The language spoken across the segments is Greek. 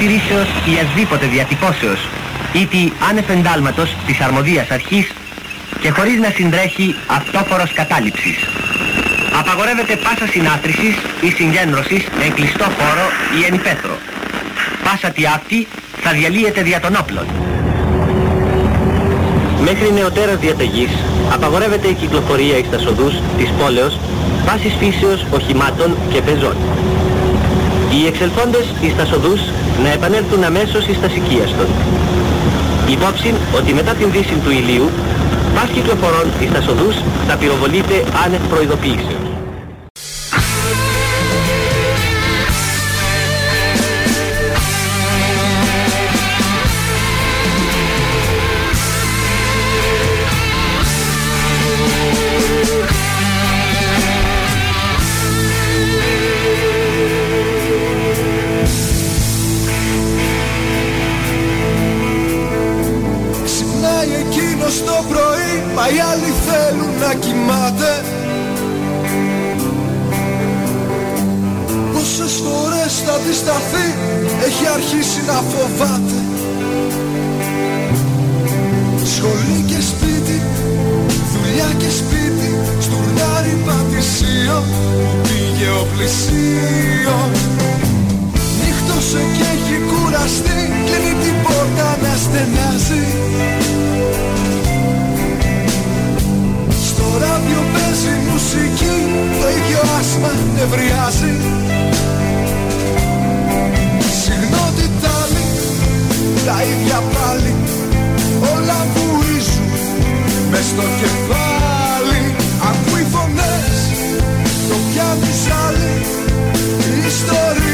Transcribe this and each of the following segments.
άνευ τηρήσεως ή ασδήποτε διατυπώσεως, ή τη άνευ εντάλματος της αρμοδίας αρχής και χωρίς να συντρέχει αυτόφορος κατάληψης. Απαγορεύεται πάσα συνάθρησης ή συγκέντρωσης εν κλειστό χώρο ή εν υπαίθρο. Πάσα τι αυτή θα διαλύεται δια των όπλων. Μέχρι νεωτέρας διαταγής απαγορεύεται η κυκλοφορία εις τα σοδούς της πόλεως πάσης φύσεως οχημάτων και πεζών. Οι εξελθόντες εις τα σοδούς να επανέλθουν αμέσως εις τα σικίαστον. Υπόψη ότι μετά την δύση του ηλίου, πας κυκλοφορών εις τα σοδούς θα πυροβολείται άνευ προειδοποίησεως. Οι άλλοι θέλουν να κοιμάται. Πόσες φορές θα αντισταθεί Έχει αρχίσει να φοβάται. Σχολή και σπίτι Δουλειά και σπίτι Στουρνάρι πατησίο Πήγε ο πλησίος. Νύχτωσε και έχει κουραστεί Κλείνει την πόρτα να στενάζει ίδιο άσμα νευριάζει Συγνότητα άλλη Τα ίδια πάλι Όλα βουίζουν Μες στο κεφάλι. Ακούει φωνές Το πιάνει άλλη Η ιστορία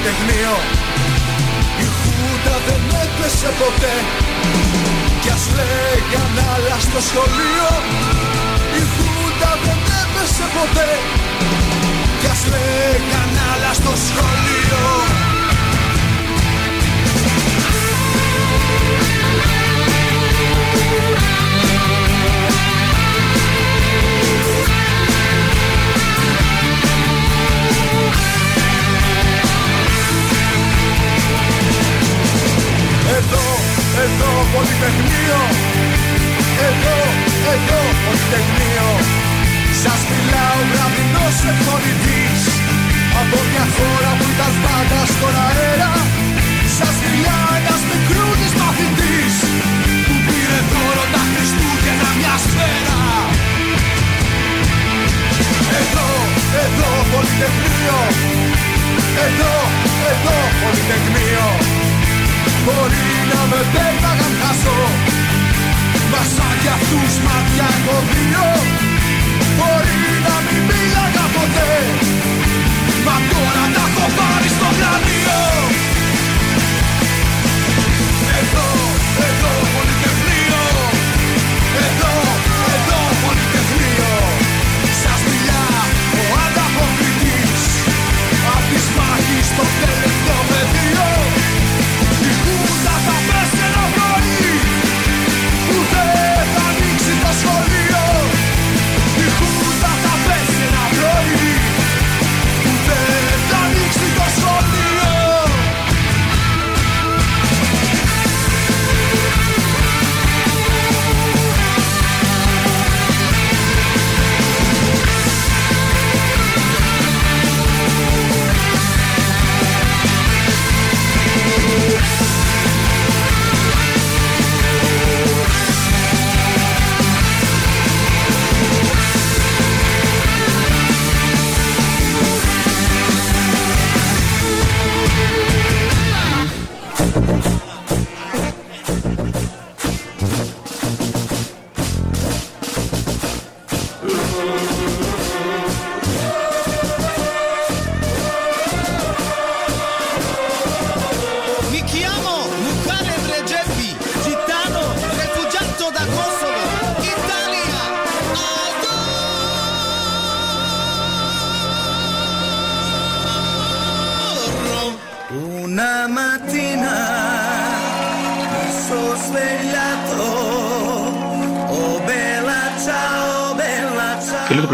εδώ πολυτεχνείο Η χούτα δεν έπεσε ποτέ. Κι ας λέγαν άλλα στο σχολείο. Η χούτα δεν έπεσε ποτέ. Κι ας λέγαν άλλα στο σχολείο πολυτεχνείο. Εδώ, εδώ πολυτεχνείο. Σας μιλάω γραμμινός εκπονητής Από μια χώρα που ήταν πάντα στον αέρα. Σας μιλάω ένας μικρούλης μαθητής. Που πήρε δώρο τα Χριστούγεννα μια σφαίρα. Εδώ, εδώ πολυτεχνείο. Εδώ, εδώ πολυτεχνείο Μπορεί να με πέταγαν χάσω Μα σαν κι αυτούς μάτια έχω δύο Μπορεί να μην μίλαγα ποτέ. Μα τώρα τα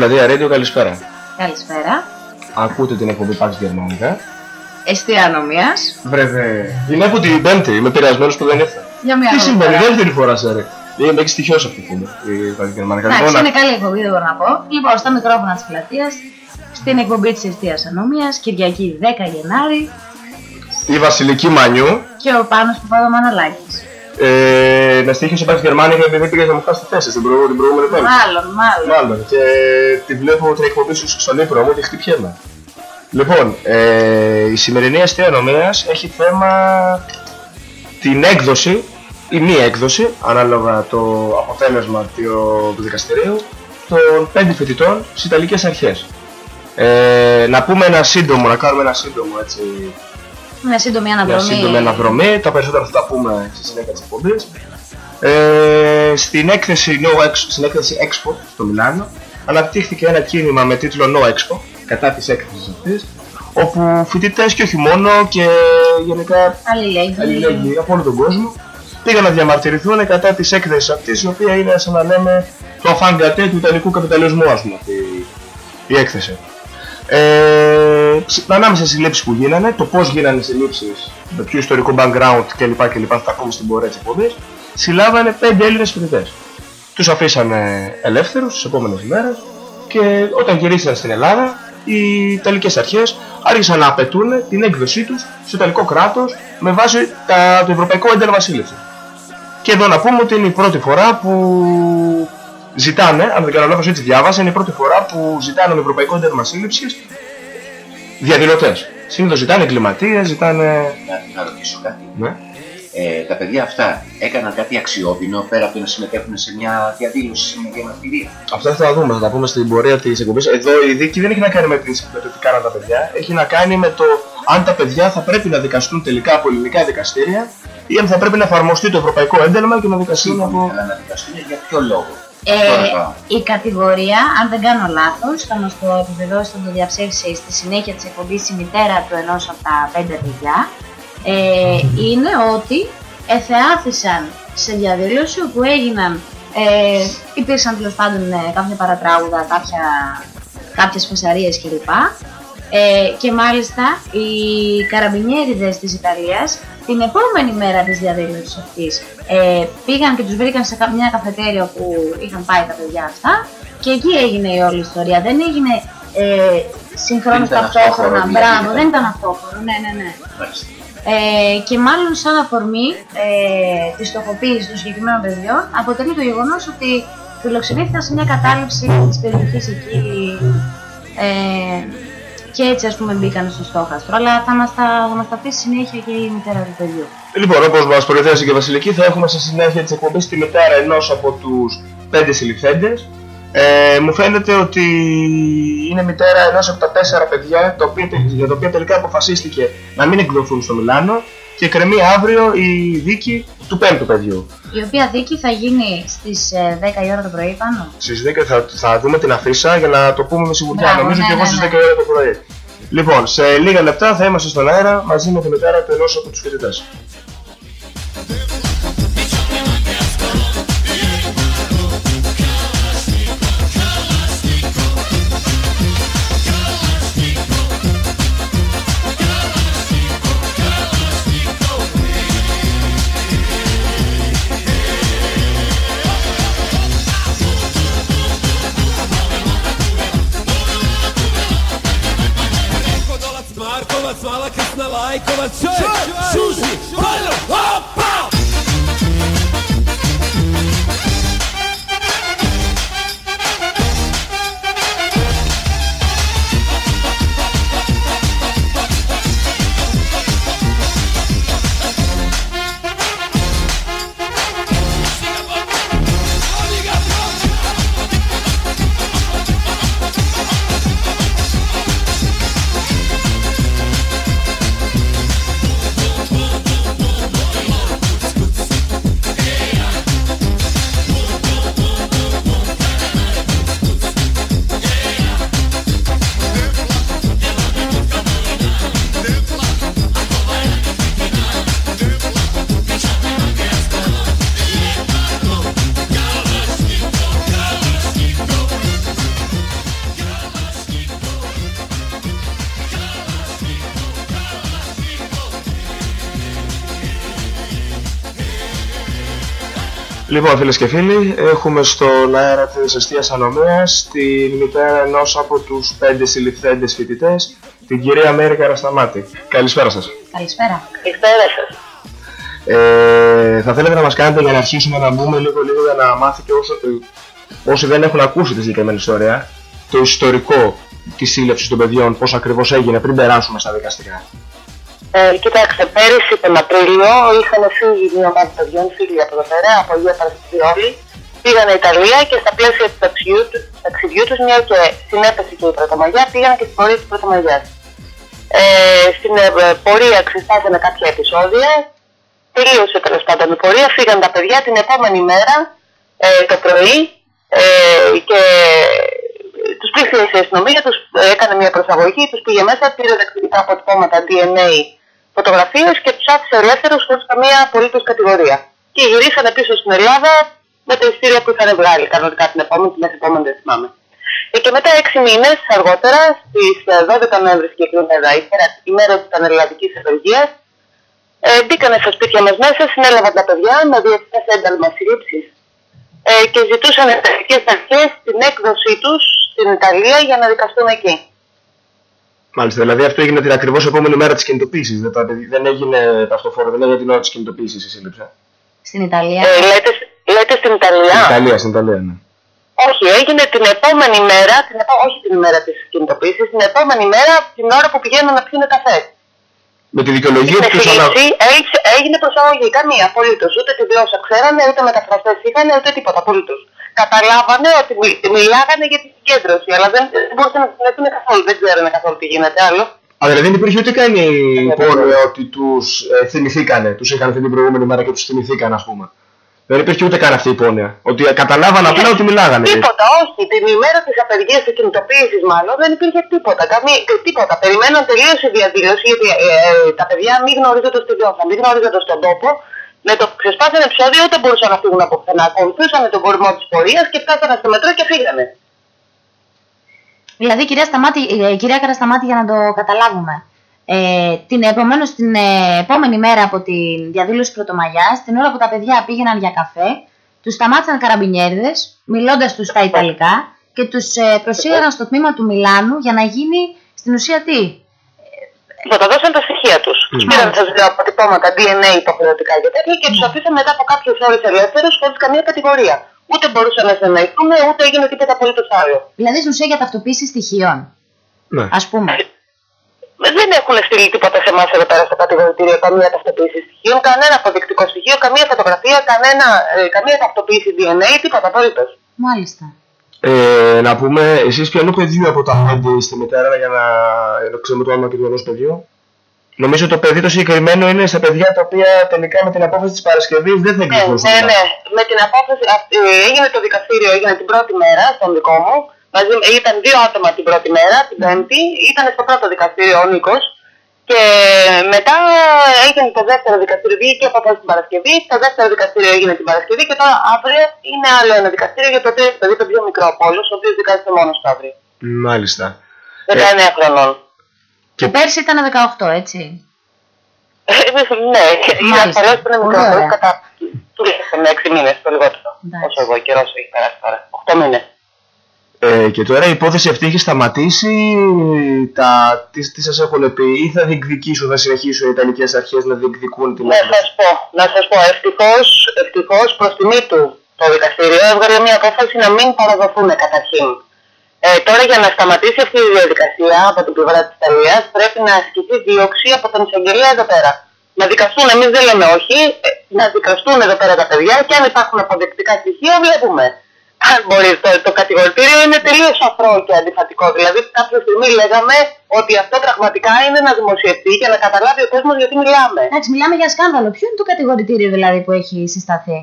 Φίλοι του Πλατεία Radio, καλησπέρα. Καλησπέρα. Ακούτε την εκπομπή Pax Γερμανικά. Εστία ανομίας. Βρε, είναι από την Πέμπτη, είμαι πειρασμένος που δεν ήρθα. Για μια Τι άλλη συμβαίνει, φορά. δεύτερη φορά σε ρε. Είναι έχεις στοιχειώσει αυτή η εκπομπή. η Pax Γερμανικά. Εντάξει, Λοιπόν, είναι καλή εκπομπή, δεν μπορώ να πω. Λοιπόν, στα μικρόφωνα της πλατείας, στην εκπομπή της Εστίας Ανομίας, Κυριακή 10 Γενάρη η Βασιλική Μανιού και ο Πάνος Παπαδομανολάκης. Ε, με στοιχείωσε Pax Γερμανικά επειδή πήγε να μου χάσει τη θέση την προηγούμενη την προηγούμενη Πέμπτη. Μάλλον, μάλλον. Μάλλον. Και τη βλέπω την εκπομπή σου στον ύπνο μου και χτυπιέμαι. Λοιπόν, ε, η σημερινή αστεία νομίας έχει θέμα την έκδοση ή μη έκδοση, ανάλογα το αποτέλεσμα του του δικαστηρίου, των πέντε φοιτητών στις Ιταλικές Αρχές. Ε, να πούμε ένα σύντομο, να κάνουμε ένα σύντομο έτσι, Μια σύντομη μια αναδρομή. σύντομη αναδρομή, τα περισσότερα θα τα πούμε στη συνέχεια της εκπομπής. Ε, στην, έκθεση no Expo, στην έκθεση Expo στο Μιλάνο αναπτύχθηκε ένα κίνημα με τίτλο No Expo κατά της έκθεσης αυτής όπου φοιτητές και όχι μόνο και γενικά Αλληλέγγυη. αλληλέγγυοι από όλο τον κόσμο πήγαν να διαμαρτυρηθούν κατά της έκθεσης αυτής η οποία είναι σαν να λέμε το αφάνγκατε του ιταλικού καπιταλισμού ας πούμε αυτή η έκθεση. Ε, ψ- ανάμεσα στις συλλήψεις που γίνανε, το πώς γίνανε οι συλλήψεις, με ποιο ιστορικό background κλπ. κλπ θα τα ακούμε στην πορεία της εκπομπής, συλλάβανε πέντε Έλληνες φοιτητές. Τους αφήσανε ελεύθερους τις επόμενες ημέρες και όταν γυρίσαν στην Ελλάδα, οι Ιταλικές αρχές άρχισαν να απαιτούν την έκδοσή τους στο Ιταλικό κράτος με βάση τα, το Ευρωπαϊκό Ένταλμα Σύλληψης. Και εδώ να πούμε ότι είναι η πρώτη φορά που ζητάνε, αν δεν κάνω λάθος έτσι διάβασα, είναι η πρώτη φορά που ζητάνε με Ευρωπαϊκό Ένταλμα Σύλληψης διαδηλωτές. Συνήθως ζητάνε εγκληματίες, ζητάνε... Να, να ρωτήσω κάτι. Ναι. Ε, τα παιδιά αυτά έκαναν κάτι αξιόπινο πέρα από το να συμμετέχουν σε μια διαδήλωση, σε μια διαμαρτυρία; Αυτά θα τα δούμε, θα τα πούμε στην πορεία της εκπομπής. Εδώ η δίκη δεν έχει να κάνει με, τις, με το τι κάναν τα παιδιά, έχει να κάνει με το αν τα παιδιά θα πρέπει να δικαστούν τελικά από ελληνικά δικαστήρια ή αν θα πρέπει να εφαρμοστεί το ευρωπαϊκό ένταλμα και να δικαστούν Σύμφωνα, από... αλλά να δικαστούν για ποιο λόγο; Ε, Τώρα το- η κατηγορία, αν δεν κάνω λάθος, θα μας το επιβεβαιώσει, θα το διαψεύσει στη συνέχεια της εκπομπής η μητέρα του ενός από τα πέντε παιδιά, ε, είναι ότι εθεάθησαν σε διαδήλωση όπου έγιναν, ε, υπήρξαν τέλος πάντων ε, κάποια παρατράγουδα, κάποια, κάποιες φασαρίες κλπ. Ε, και μάλιστα οι καραμπινιέριδες της Ιταλίας την επόμενη μέρα της διαδήλωσης αυτής ε, πήγαν και τους βρήκαν σε κα- μια καφετέρια που είχαν πάει τα παιδιά αυτά και εκεί έγινε η όλη ιστορία. Δεν έγινε ε, συγχρόνως Δεν ήταν ταυτόχρονα. αυτόχροno, δηλαδή, Μπράβο, ήταν. δεν ήταν αυτόχρονο. Ναι, ναι, ναι. Μάλιστα. Ε, και μάλλον σαν αφορμή ε, της στοχοποίησης των συγκεκριμένων παιδιών αποτελεί το γεγονός ότι φιλοξενήθηκαν σε μια κατάληψη της περιοχής εκεί ε, και έτσι ας πούμε μπήκαν στο στόχαστρο. Αλλά θα μας τα, θα μας τα πεις στη συνέχεια και η μητέρα του παιδιού. Λοιπόν, όπως μας προηθέσει και η Βασιλική, θα έχουμε στη συνέχεια της εκπομπής τη μητέρα ενός από τους πέντε συλληφθέντες. Ε, μου φαίνεται ότι είναι μητέρα ενός από τα τέσσερα παιδιά τα οποία, για τα οποία τελικά αποφασίστηκε να μην εκδοθούν στο Μιλάνο και κρεμεί αύριο η δίκη του πέμπτου παιδιού. Η οποία δίκη θα γίνει στις ε, 10 η ώρα το πρωί πάνω; Στις 10 θα, θα δούμε την αφίσα για να το πούμε με σιγουριά. Μπράβο, Νομίζω ναι, και εγώ ναι, στις 10 ναι. η ώρα το πρωί. Λοιπόν, σε λίγα λεπτά θα είμαστε στον αέρα μαζί με τη μητέρα του ενός από τους φοιτητές. Λοιπόν, φίλες και φίλοι, έχουμε στον αέρα της Εστίας Ανομία την μητέρα ενός από τους πέντε συλληφθέντες φοιτητές, την κυρία Μέρη Καρασταμάτη. Καλησπέρα σας. Καλησπέρα. Καλησπέρα σας. Ε, θα θέλετε να μας κάνετε για να αρχίσουμε να μπούμε λίγο λίγο για να μάθετε όσο, ε, όσοι δεν έχουν ακούσει τη συγκεκριμένη ιστορία, το ιστορικό της σύλληψης των παιδιών, πώς ακριβώς έγινε πριν περάσουμε στα δικαστικά. Ε, κοιτάξτε, πέρυσι τον Απρίλιο είχαν φύγει μια ομάδα παιδιών, φίλοι από εδώ πέρα, από Αγία Παρασκευή πήγαν Ιταλία και στα πλαίσια του ταξιδιού, του- ταξιδιού τους, μια και συνέπεσε και η Πρωτομαγιά, πήγαν και στην πορεία της Πρωτομαγιάς. Ε, στην ε, πορεία ξεσπάσανε κάποια επεισόδια, τελείωσε τέλος πάντων η πορεία, φύγαν τα παιδιά την επόμενη μέρα ε, το πρωί ε, και τους πλήχθησε η αστυνομία, τους έκανε μια προσαγωγή, τους πήγε μέσα, πήρε δακτυλικά αποτυπώματα DNA φωτογραφίες και τους άφησε ελεύθερους χωρίς καμία απολύτως κατηγορία. Και γυρίσανε πίσω στην Ελλάδα με τα ειστήρια που είχαν βγάλει κανονικά την επόμενη, την επόμενη δεν θυμάμαι. Ε, και μετά έξι μήνες αργότερα, στις ε, 12 Νοέμβρη συγκεκριμένα, ύστερα η μέρα της πανελλαδικής απεργίας, ε, μπήκανε στα σπίτια μας μέσα, συνέλαβαν τα παιδιά με διεθνές ένταλμα σύλληψης ε, και ζητούσαν εθνικές αρχές την έκδοσή τους στην Ιταλία για να δικαστούν εκεί. Μάλιστα, δηλαδή αυτό έγινε την ακριβώς επόμενη μέρα της κινητοποίησης. Δεν, τα- δεν έγινε ταυτοφόρο, δεν έγινε την ώρα της κινητοποίησης η σύλληψη. Στην Ιταλία; Ε, λέτε, λέτε στην Ιταλία; Στην Ιταλία, στην Ιταλία, ναι. Όχι, έγινε την επόμενη μέρα, την επο... όχι την ημέρα της κινητοποίησης, την επόμενη μέρα την ώρα που πηγαίνουν να πιούν καφέ. Με τη δικαιολογία Στην τους τους ανα... σύλληψη έγινε- έγινε προσαγωγή, καμία απολύτως. Ούτε τη γλώσσα ξέρανε, ούτε μεταφραστές είχαν, ούτε τίποτα απολύτως. Καταλάβανε ότι μι- μιλάγανε για τη συγκέντρωση, αλλά δεν δεν μπορούσαν να συνεχίσουν καθόλου, δεν ξέρανε καθόλου τι γίνεται άλλο. Α, δηλαδή δεν υπήρχε ούτε καν η υπόνοια ότι τους ε, θυμηθήκανε. Τους είχαν αυτή την προηγούμενη μέρα και τους θυμηθήκαν, ας πούμε. Δεν υπήρχε ούτε καν αυτή η υπόνοια. Ότι καταλάβαν απλά ότι μιλάγανε. Τίποτα, όχι. Την ημέρα της απεργίας της κινητοποίησης, μάλλον δεν υπήρχε τίποτα. Καμία, τίποτα. Περιμέναν τελείως η διαδήλωση, γιατί ε, ε, τα παιδιά μη γνωρίζοντας τη γλώσσα, μη γνωρίζοντας τον τόπο, με το που ξεσπάσανε επεισόδιο δεν μπορούσαν να φύγουν από πουθενά. Ακολουθούσαν τον κορμό της πορείας και φτάσανε στο μετρό και φύγανε. Δηλαδή, κυρία, Σταμάτη, ε, κυρία Καρασταμάτη, για να το καταλάβουμε. Ε, την, επομένως, την ε, επόμενη μέρα από τη διαδήλωση Πρωτομαγιάς, την ώρα που τα παιδιά πήγαιναν για καφέ, τους σταμάτησαν καραμπινιέριδες, μιλώντας τους στα Ιταλικά και τους ε, προσήγαγαν στο τμήμα του Μιλάνου για να γίνει στην ουσία τι; Θα τα δώσαν τα στοιχεία τους. Του πήραν, σας λέω, αποτυπώματα DNA υποχρεωτικά και τέτοια και τους αφήσαν μετά από κάποιε ώρες ελεύθερους χωρίς καμία κατηγορία. Ούτε μπορούσαν να συνεχίσουν, ούτε έγινε τίποτα απολύτως άλλο. Δηλαδή, στην ουσία για ταυτοποίηση στοιχείων, Ναι. ας πούμε. Δεν έχουν στείλει τίποτα σε εμάς εδώ πέρα στο κατηγορητήριο, καμία ταυτοποίηση στοιχείων, κανένα αποδεικτικό στοιχείο, καμία φωτογραφία, κανένα, ε, καμία ταυτοποίηση DNA, τίποτα απολύτως. Μάλιστα. Ε, να πούμε, εσείς ποιανού παιδιού από τα πέντε είστε μητέρα για να για να ξέρουμε το όνομα και του ενό παιδιού. Νομίζω το παιδί το συγκεκριμένο είναι σε παιδιά τα οποία τελικά με την απόφαση της Παρασκευής δεν θα Ναι, εκδοθούν. ναι, ναι. Με την απόφαση, αυτή- ε, έγινε το δικαστήριο, έγινε την πρώτη μέρα στον δικό μου. Μαζί, ε, ήταν δύο άτομα την πρώτη μέρα, την πέμπτη. Ήταν στο πρώτο δικαστήριο ο Νίκος. Και μετά έγινε το δεύτερο δικαστήριο, βγήκε η απόφαση την Παρασκευή. Το δεύτερο δικαστήριο έγινε την Παρασκευή και τώρα αύριο είναι άλλο ένα δικαστήριο για το τρίτο παιδί, το πιο μικρό από όλους, ο οποίος δικάζεται μόνος του αύριο. Μάλιστα. 19 χρονών. Και πέρσι ήταν 18, έτσι. Ε, ναι, είναι Μάλιστα. ασφαλώς που είναι Πολύ μικρό, ωραία. κατά τουλάχιστον 6 μήνες, το λιγότερο. Εντάξει. Όσο εγώ καιρός έχει περάσει τώρα. 8 μήνες. Ε, και τώρα η υπόθεση αυτή έχει σταματήσει. Τα, τις, τις σας έχουν πει, ή θα διεκδικήσουν, θα συνεχίσουν οι Ιταλικές αρχές να διεκδικούν την Να σας πω, να σας πω, ευτυχώς, ευτυχώς προς τιμή του το δικαστήριο έβγαλε μια απόφαση να μην παραδοθούν καταρχήν. Ε, τώρα για να σταματήσει αυτή η διαδικασία από την πλευρά της Ιταλίας πρέπει να ασκηθεί δίωξη από τον εισαγγελέα εδώ πέρα. Να δικαστούν, εμείς δεν λέμε όχι, ε, να δικαστούν εδώ πέρα τα παιδιά και αν υπάρχουν αποδεικτικά στοιχεία βλέπουμε. Αν μπορείς, το, το κατηγορητήριο είναι τελείως αφρό και αντιφατικό. Δηλαδή, κάποια στιγμή λέγαμε ότι αυτό πραγματικά είναι να δημοσιευτεί και να καταλάβει ο κόσμος γιατί μιλάμε. Εντάξει, μιλάμε για σκάνδαλο. Ποιο είναι το κατηγορητήριο δηλαδή που έχει συσταθεί;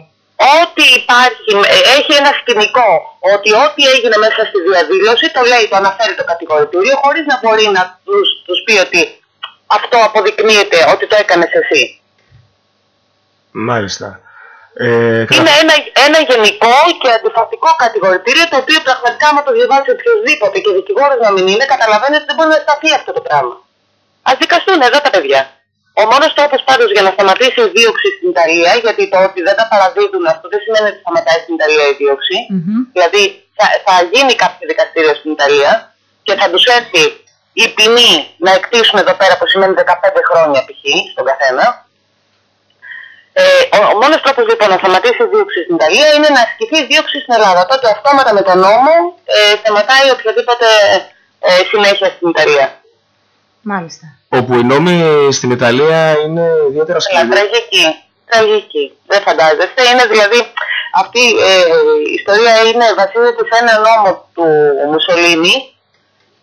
Ό,τι υπάρχει, ε, έχει ένα σκηνικό ότι ό,τι έγινε μέσα στη διαδήλωση το λέει, το αναφέρει το κατηγορητήριο χωρίς να μπορεί να τους, τους πει ότι αυτό αποδεικνύεται ότι το έκανες εσύ. Μάλιστα. Ε, κατα- Είναι ένα, ένα γενικό και αντιφατικό κατηγορητήριο το οποίο πραγματικά άμα το διαβάσει οποιοδήποτε και δικηγόρος να μην είναι καταλαβαίνει ότι δεν μπορεί να σταθεί αυτό το πράγμα. Ας δικαστούν εδώ τα παιδιά. Ο μόνος τρόπος πάντως για να σταματήσει η δίωξη στην Ιταλία, γιατί το ότι δεν τα παραδίδουν αυτό δεν σημαίνει ότι σταματάει στην Ιταλία η δίωξη, Μμμ. Δηλαδή θα, θα γίνει κάποιο δικαστήριο στην Ιταλία και θα τους έρθει η ποινή να εκτίσουν εδώ πέρα που σημαίνει 15 χρόνια π.χ. στον καθένα. Ε, ο, ο μόνος τρόπος λοιπόν να σταματήσει η δίωξη στην Ιταλία είναι να ασκηθεί η δίωξη στην Ελλάδα. Τότε αυτόματα με τον νόμο ε, σταματάει οποιαδήποτε ε, συνέχεια στην Ιταλία. Μάλιστα. Όπου οι νόμοι στην Ιταλία είναι ιδιαίτερα Αλλά σκληροί. τραγική. Τραγική. Δεν φαντάζεστε. Είναι δηλαδή αυτή ε, η ιστορία είναι, βασίζεται σε ένα νόμο του Μουσολίνη,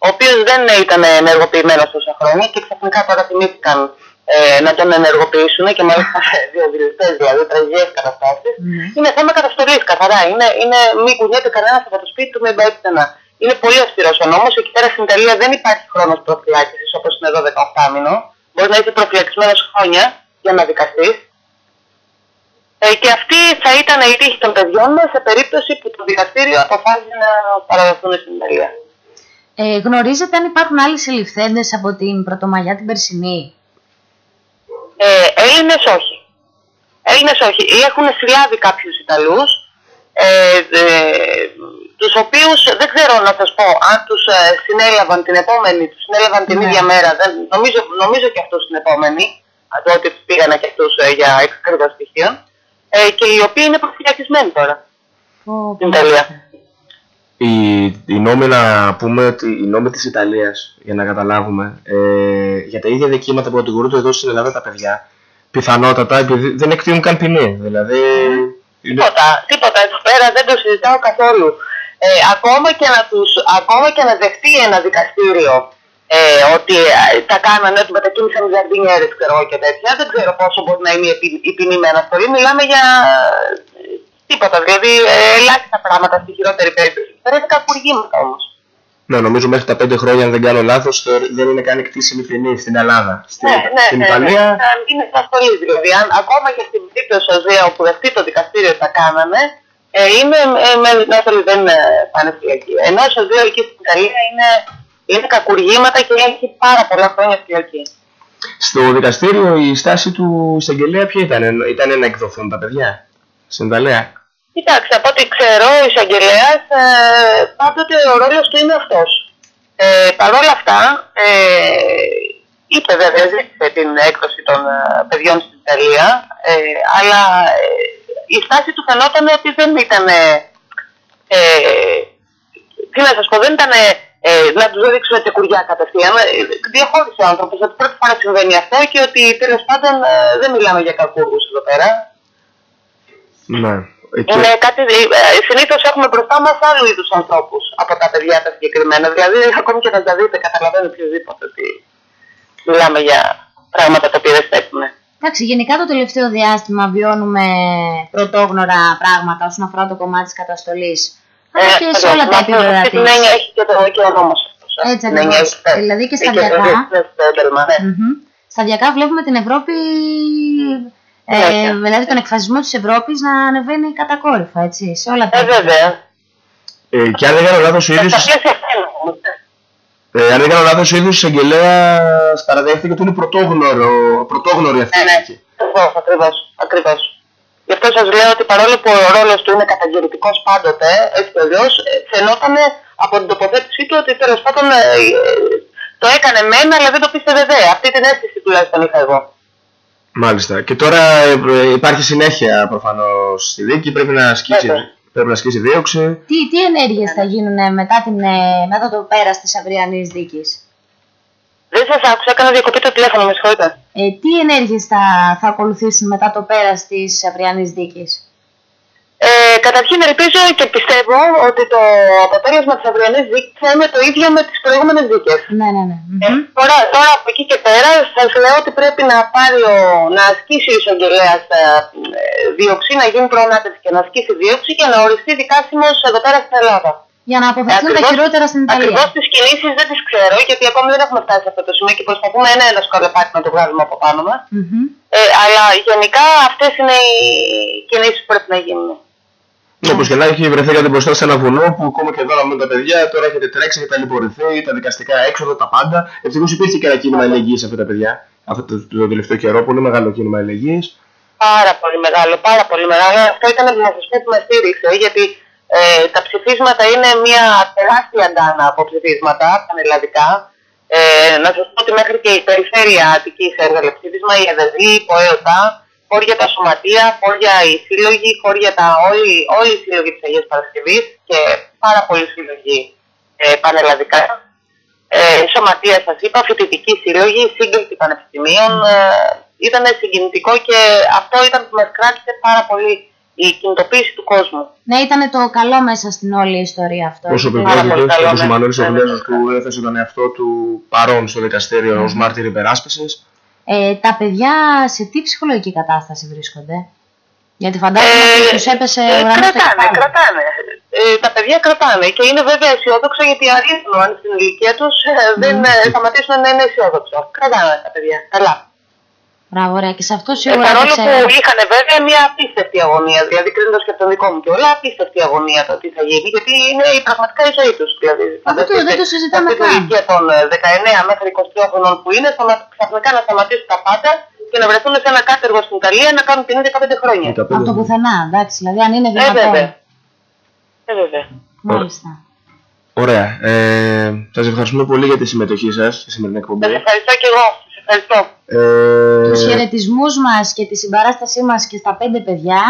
ο οποίος δεν ήταν ενεργοποιημένος τόσα χρόνια και ξαφνικά τώρα θυμήθηκαν ε, να τον ενεργοποιήσουν και μάλιστα σε διαδηλωτές δηλαδή, τραγικές καταστάσεις. Ναι. Είναι θέμα καταστολής καθαρά. Είναι, είναι μη κουνιέται κανένας από το σπίτι του, μην πάει πουθενά. Είναι πολύ αυστηρός ο νόμος. Εκεί πέρα στην Ιταλία δεν υπάρχει χρόνος προφυλάκησης όπως είναι εδώ 18 μήνο. Μπορεί να είσαι προφυλακισμένος χρόνια για να δικαστείς. Ε, και αυτή θα ήταν η τύχη των παιδιών μας σε περίπτωση που το δικαστήριο αποφάσισε να παραδοθούν στην Ιταλία. Ε, γνωρίζετε αν υπάρχουν άλλοι συλληφθέντες από την Πρωτομαγιά την περσινή; Ε, Έλληνες όχι. Έλληνες όχι. Έχουν συλλάβει κάποιους Ιταλούς, ε, ε, τους οποίους δεν ξέρω να σας πω αν τους ε, συνέλαβαν την επόμενη, τους συνέλαβαν την Ναι. ίδια μέρα, δεν, νομίζω, νομίζω και αυτούς την επόμενη, α, το ότι τους πήγανε και αυτούς ε, για εξακριβά στοιχεία, ε, και οι οποίοι είναι προφυλακισμένοι τώρα Πω, στην πω. Ιταλία. Οι, οι νόμοι να πούμε ότι οι νόμοι της Ιταλίας, για να καταλάβουμε, ε, για τα ίδια δικήματα που κατηγορούνται εδώ στην Ελλάδα τα παιδιά, πιθανότατα επειδή δεν εκτείνουν καν ποινή. Δηλαδή, είναι, Τίποτα, τίποτα. Εδώ πέρα δεν το συζητάω καθόλου. Ε, ακόμα, και να τους, ακόμα και να δεχτεί ένα δικαστήριο ε, ότι ε, τα κάνανε, ότι μετακίνησαν οι ζαρδινιέρες ξέρω εγώ και τέτοια, δεν ξέρω πόσο μπορεί να είναι η, επι- η ποινή με αναστολή. Μιλάμε για ε, τίποτα, δηλαδή ε, ελάχιστα πράγματα στη χειρότερη περίπτωση. Τώρα είναι κακουργήματα όμως. ναι, νομίζω μέχρι τα 5 χρόνια, αν δεν κάνω λάθος, θεωρεί- δεν είναι καν εκτίσιμη ποινή στην Ελλάδα. Στην, Ναι, ναι, στην ναι, Ιταλία, ναι. Να Είναι αναστολή δηλαδή. Αν, ακόμα και στην περίπτωση ΟΖΕΑ όπου δεχτεί το δικαστήριο ότι τα κάνανε, ε, είναι ε, με αναστολή, δεν ε, πάνε φυλακή. Ενώ στο ΟΖΕΑ εκεί στην Ιταλία είναι, είναι κακουργήματα και έχει πάρα πολλά χρόνια φυλακή. στο δικαστήριο η στάση του εισαγγελέα ποια ήταν, ήταν να εκδοθούν τα παιδιά στην Ιταλία. Κοιτάξτε, από ό,τι ξέρω, ο εισαγγελέας ε, πάντοτε ο ρόλος του είναι αυτός. Ε, Παρ' όλα αυτά, ε, είπε βέβαια, ζήτησε την έκδοση των ε, παιδιών στην Ιταλία, ε, αλλά ε, η στάση του φαινόταν ότι δεν ήταν. Ε, ε, τι να σας πω, δεν ήταν ε, να τους δείξουν τεκουριά κατευθείαν. Ε, διαχώρισε ο άνθρωπος ότι πρώτη φορά συμβαίνει αυτό και ότι τέλος πάντων ε, δεν μιλάμε για κακούργους εδώ πέρα. Ναι. Ε, και- Είναι κάτι, συνήθω έχουμε μπροστά μα άλλου είδου ανθρώπου από τα παιδιά τα συγκεκριμένα. Δηλαδή, ακόμη και να τα δείτε, καταλαβαίνει οποιοδήποτε ότι μιλάμε για πράγματα τα οποία δεν στέκουν. Εντάξει, γενικά το τελευταίο διάστημα βιώνουμε πρωτόγνωρα πράγματα όσον αφορά το κομμάτι της καταστολής. Αλλά και σε όλα τα επίπεδα Αυτή την της. έννοια έχει και, το, και ο νόμος αυτός, ε. Έτσι Την έννοια ακριβώς. έχει, ε, Δηλαδή και έχει σταδιακά. το διεθνές ένταλμα, ναι. Μμμ. Σταδιακά βλέπουμε την Ευρώπη, ε, Ναι. δηλαδή τον εκφασισμό της Ευρώπης να ανεβαίνει κατακόρυφα, έτσι, σε όλα τα Ε, επίπεδα. βέβαια. ε, και αν δεν κάνω λάθος ο Στα ίδιος, πλαίσια αυτών όμως, ναι. ε, αν δεν κάνω λάθος ο ίδιος εισαγγελέας παραδέχθηκε ότι είναι πρωτόγνωρο, πρωτόγνωρη αυτή Ναι, η ναι. δίκη. Ακριβώς, ακριβώς, ακριβώς. Γι' αυτό σας λέω ότι παρόλο που ο ρόλος του είναι καταγγελτικός πάντοτε, έτσι κι αλλιώς, ε, φαινόταν από την τοποθέτησή του ότι τέλος πάντων ε, ε, το έκανε μένα, αλλά δεν το πίστευε δε. Αυτή την αίσθηση τουλάχιστον είχα εγώ. Μάλιστα. Και τώρα ε, ε, υπάρχει συνέχεια προφανώς στη δίκη, πρέπει να ασκήσει, Βέβαια. πρέπει να ασκήσει δίωξη. Τι, τι ενέργειες θα γίνουν μετά, την, ε, μετά το πέρας της αυριανής δίκης; Δεν σας άκουσα, έκανα διακοπή το τηλέφωνο, με συγχωρείτε. Ε, τι ενέργειες θα, θα ακολουθήσουν μετά το πέρας της αυριανής δίκης; Ε, καταρχήν ελπίζω και πιστεύω ότι το αποτέλεσμα της αυριανής δίκης θα είναι το ίδιο με τις προηγούμενες δίκες. Ναι, ναι, ναι. Ε, Μμμ. τώρα, τώρα από εκεί και πέρα σας λέω ότι πρέπει να πάρει ο, να ασκήσει ο εισαγγελέας ε, ε, δίωξη, να γίνει προανάτευση και να ασκήσει δίωξη και να οριστεί δικάσιμος εδώ πέρα στην Ελλάδα. Για να αποφευθούν τα Ακριβώς- χειρότερα στην Ιταλία. Ακριβώς τις κινήσεις δεν τις ξέρω γιατί ακόμη δεν έχουμε φτάσει σε αυτό το σημείο και προσπαθούμε ένα-ένα σκαλοπάτι να το βγάλουμε από πάνω μας. Μμμ. Ε, αλλά γενικά αυτές είναι οι κινήσεις που πρέπει να γίνουν. Ναι, όπως και να έχει βρεθήκατε μπροστά σε ένα βουνό που ακόμα και τώρα με τα παιδιά, τώρα έχετε τρέξει, έχετε ταλαιπωρηθεί, τα δικαστικά έξοδα, τα πάντα. Ευτυχώς υπήρχε και ένα κίνημα αλληλεγγύης σε αυτά τα παιδιά. αυτό το, το τελευταίο καιρό, πολύ μεγάλο κίνημα ελεγγύης. Πάρα πολύ μεγάλο, πάρα πολύ μεγάλο. Αυτό ήταν να σας πω που με στήριξε, γιατί ε, τα ψηφίσματα είναι μια τεράστια ντάνα από ψηφίσματα πανελλαδικά. Ε, να σας πω ότι μέχρι και η περιφέρεια Αττικής έβγαλε ψήφισμα, η ΕΔΕΔΗ, η ΠΟΕΟΤΑ, χώρια τα σωματεία, χώρια οι σύλλογοι, χώρια τα όλοι, όλοι οι σύλλογοι της Αγίας Παρασκευής και πάρα πολλοί σύλλογοι ε, πανελλαδικά. Ε, σωματεία σας είπα, φοιτητικοί σύλλογοι, σύγκληση πανεπιστημίων, ε, ήταν συγκινητικό και αυτό ήταν που μας κράτησε πάρα πολύ η κινητοποίηση του κόσμου. Ναι, ήταν το καλό μέσα στην όλη ιστορία αυτό. Όσο Ήταν- Πάρα πολύ επιβεβαιώθηκε καλό, όπως ο ναι. Μανώλης ο Ναι, ναι, Βουλιάζος ναι. που έθεσε τον εαυτό του παρόν στο δικαστήριο ως μάρτυρ υπεράσπισης. Ε, τα παιδιά σε τι ψυχολογική κατάσταση βρίσκονται; Γιατί φαντάζομαι Ε, ότι τους έπεσε ε, ο ουρανός στο κρατάνε, κεφάλι. κρατάνε. Ε, τα παιδιά κρατάνε και είναι βέβαια αισιόδοξα γιατί αρρύθμουν αν στην ηλικία τους ε, δεν ε, σταματήσουν να είναι αισιόδοξα. Κρατάνε τα παιδιά. Καλά. Μπράβο, ωραία. Και σε αυτό Ε, σίγουρα παρόλο θα που ξέρω. είχαν βέβαια μια απίστευτη αγωνία, δηλαδή κρίνοντας και από τον δικό μου και όλα, απίστευτη αγωνία το τι θα γίνει, γιατί είναι η πραγματικά η ζωή τους. Δηλαδή, Αυτό το- δεν το συζητάμε Αυτή την καν. ηλικία των ε, 19 μέχρι 22 χρονών που είναι, σταμα- ξαφνικά να σταματήσουν τα πάντα και να βρεθούν σε ένα κάτεργο στην Ιταλία να κάνουν την ίδια 15 χρόνια. 15 Από το πουθενά, εντάξει. Δηλαδή, αν είναι Ε, δυνατόν. βέβαια. Ε, βέβαια. Μάλιστα. Ωραία. Ε, σας ευχαριστούμε πολύ για τη συμμετοχή σας στη σημερινή εκπομπή. Σας ευχαριστώ και εγώ. Σας ευχαριστώ. Ε, Τους χαιρετισμούς μας και τη συμπαράστασή μας και στα πέντε παιδιά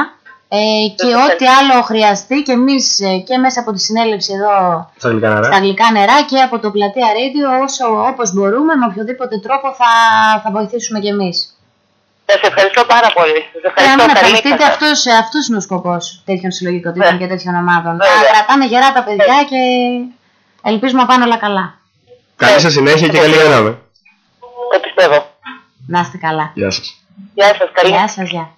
ε, και Σας ό,τι άλλο χρειαστεί και εμείς ε, και μέσα από τη συνέλευση εδώ στα αγγλικά νερά. στα γλυκά νερά και από το πλατεία Radio όσο όπως μπορούμε με οποιοδήποτε τρόπο θα, θα βοηθήσουμε κι εμείς. Σας ευχαριστώ πάρα πολύ. Σας Ε, ευχαριστώ. να Καλή ευχαριστείτε, νύχτα σας. αυτός, ε, αυτός είναι ο σκοπός τέτοιων συλλογικότητων Ναι. και τέτοιων ομάδων. Να Βέβαια. κρατάνε γερά τα παιδιά και ελπίζουμε να πάνε όλα καλά. Καλή σας συνέχεια και καλή γένναμε. Το πιστεύω. Να είστε καλά. Γεια σας. Γεια σας. Καλή Γεια σας, γεια.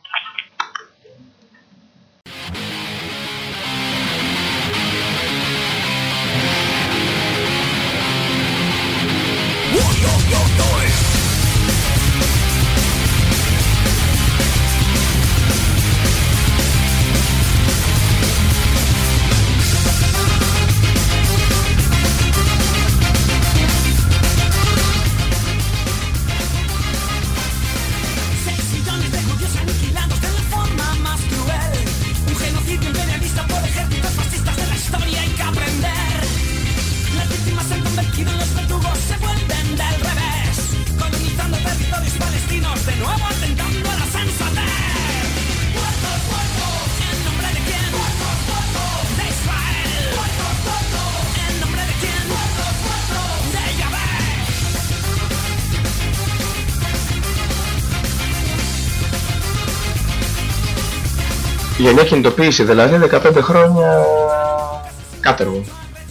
Γενιά κινητοποίηση δηλαδή 15 χρόνια κάτεργο.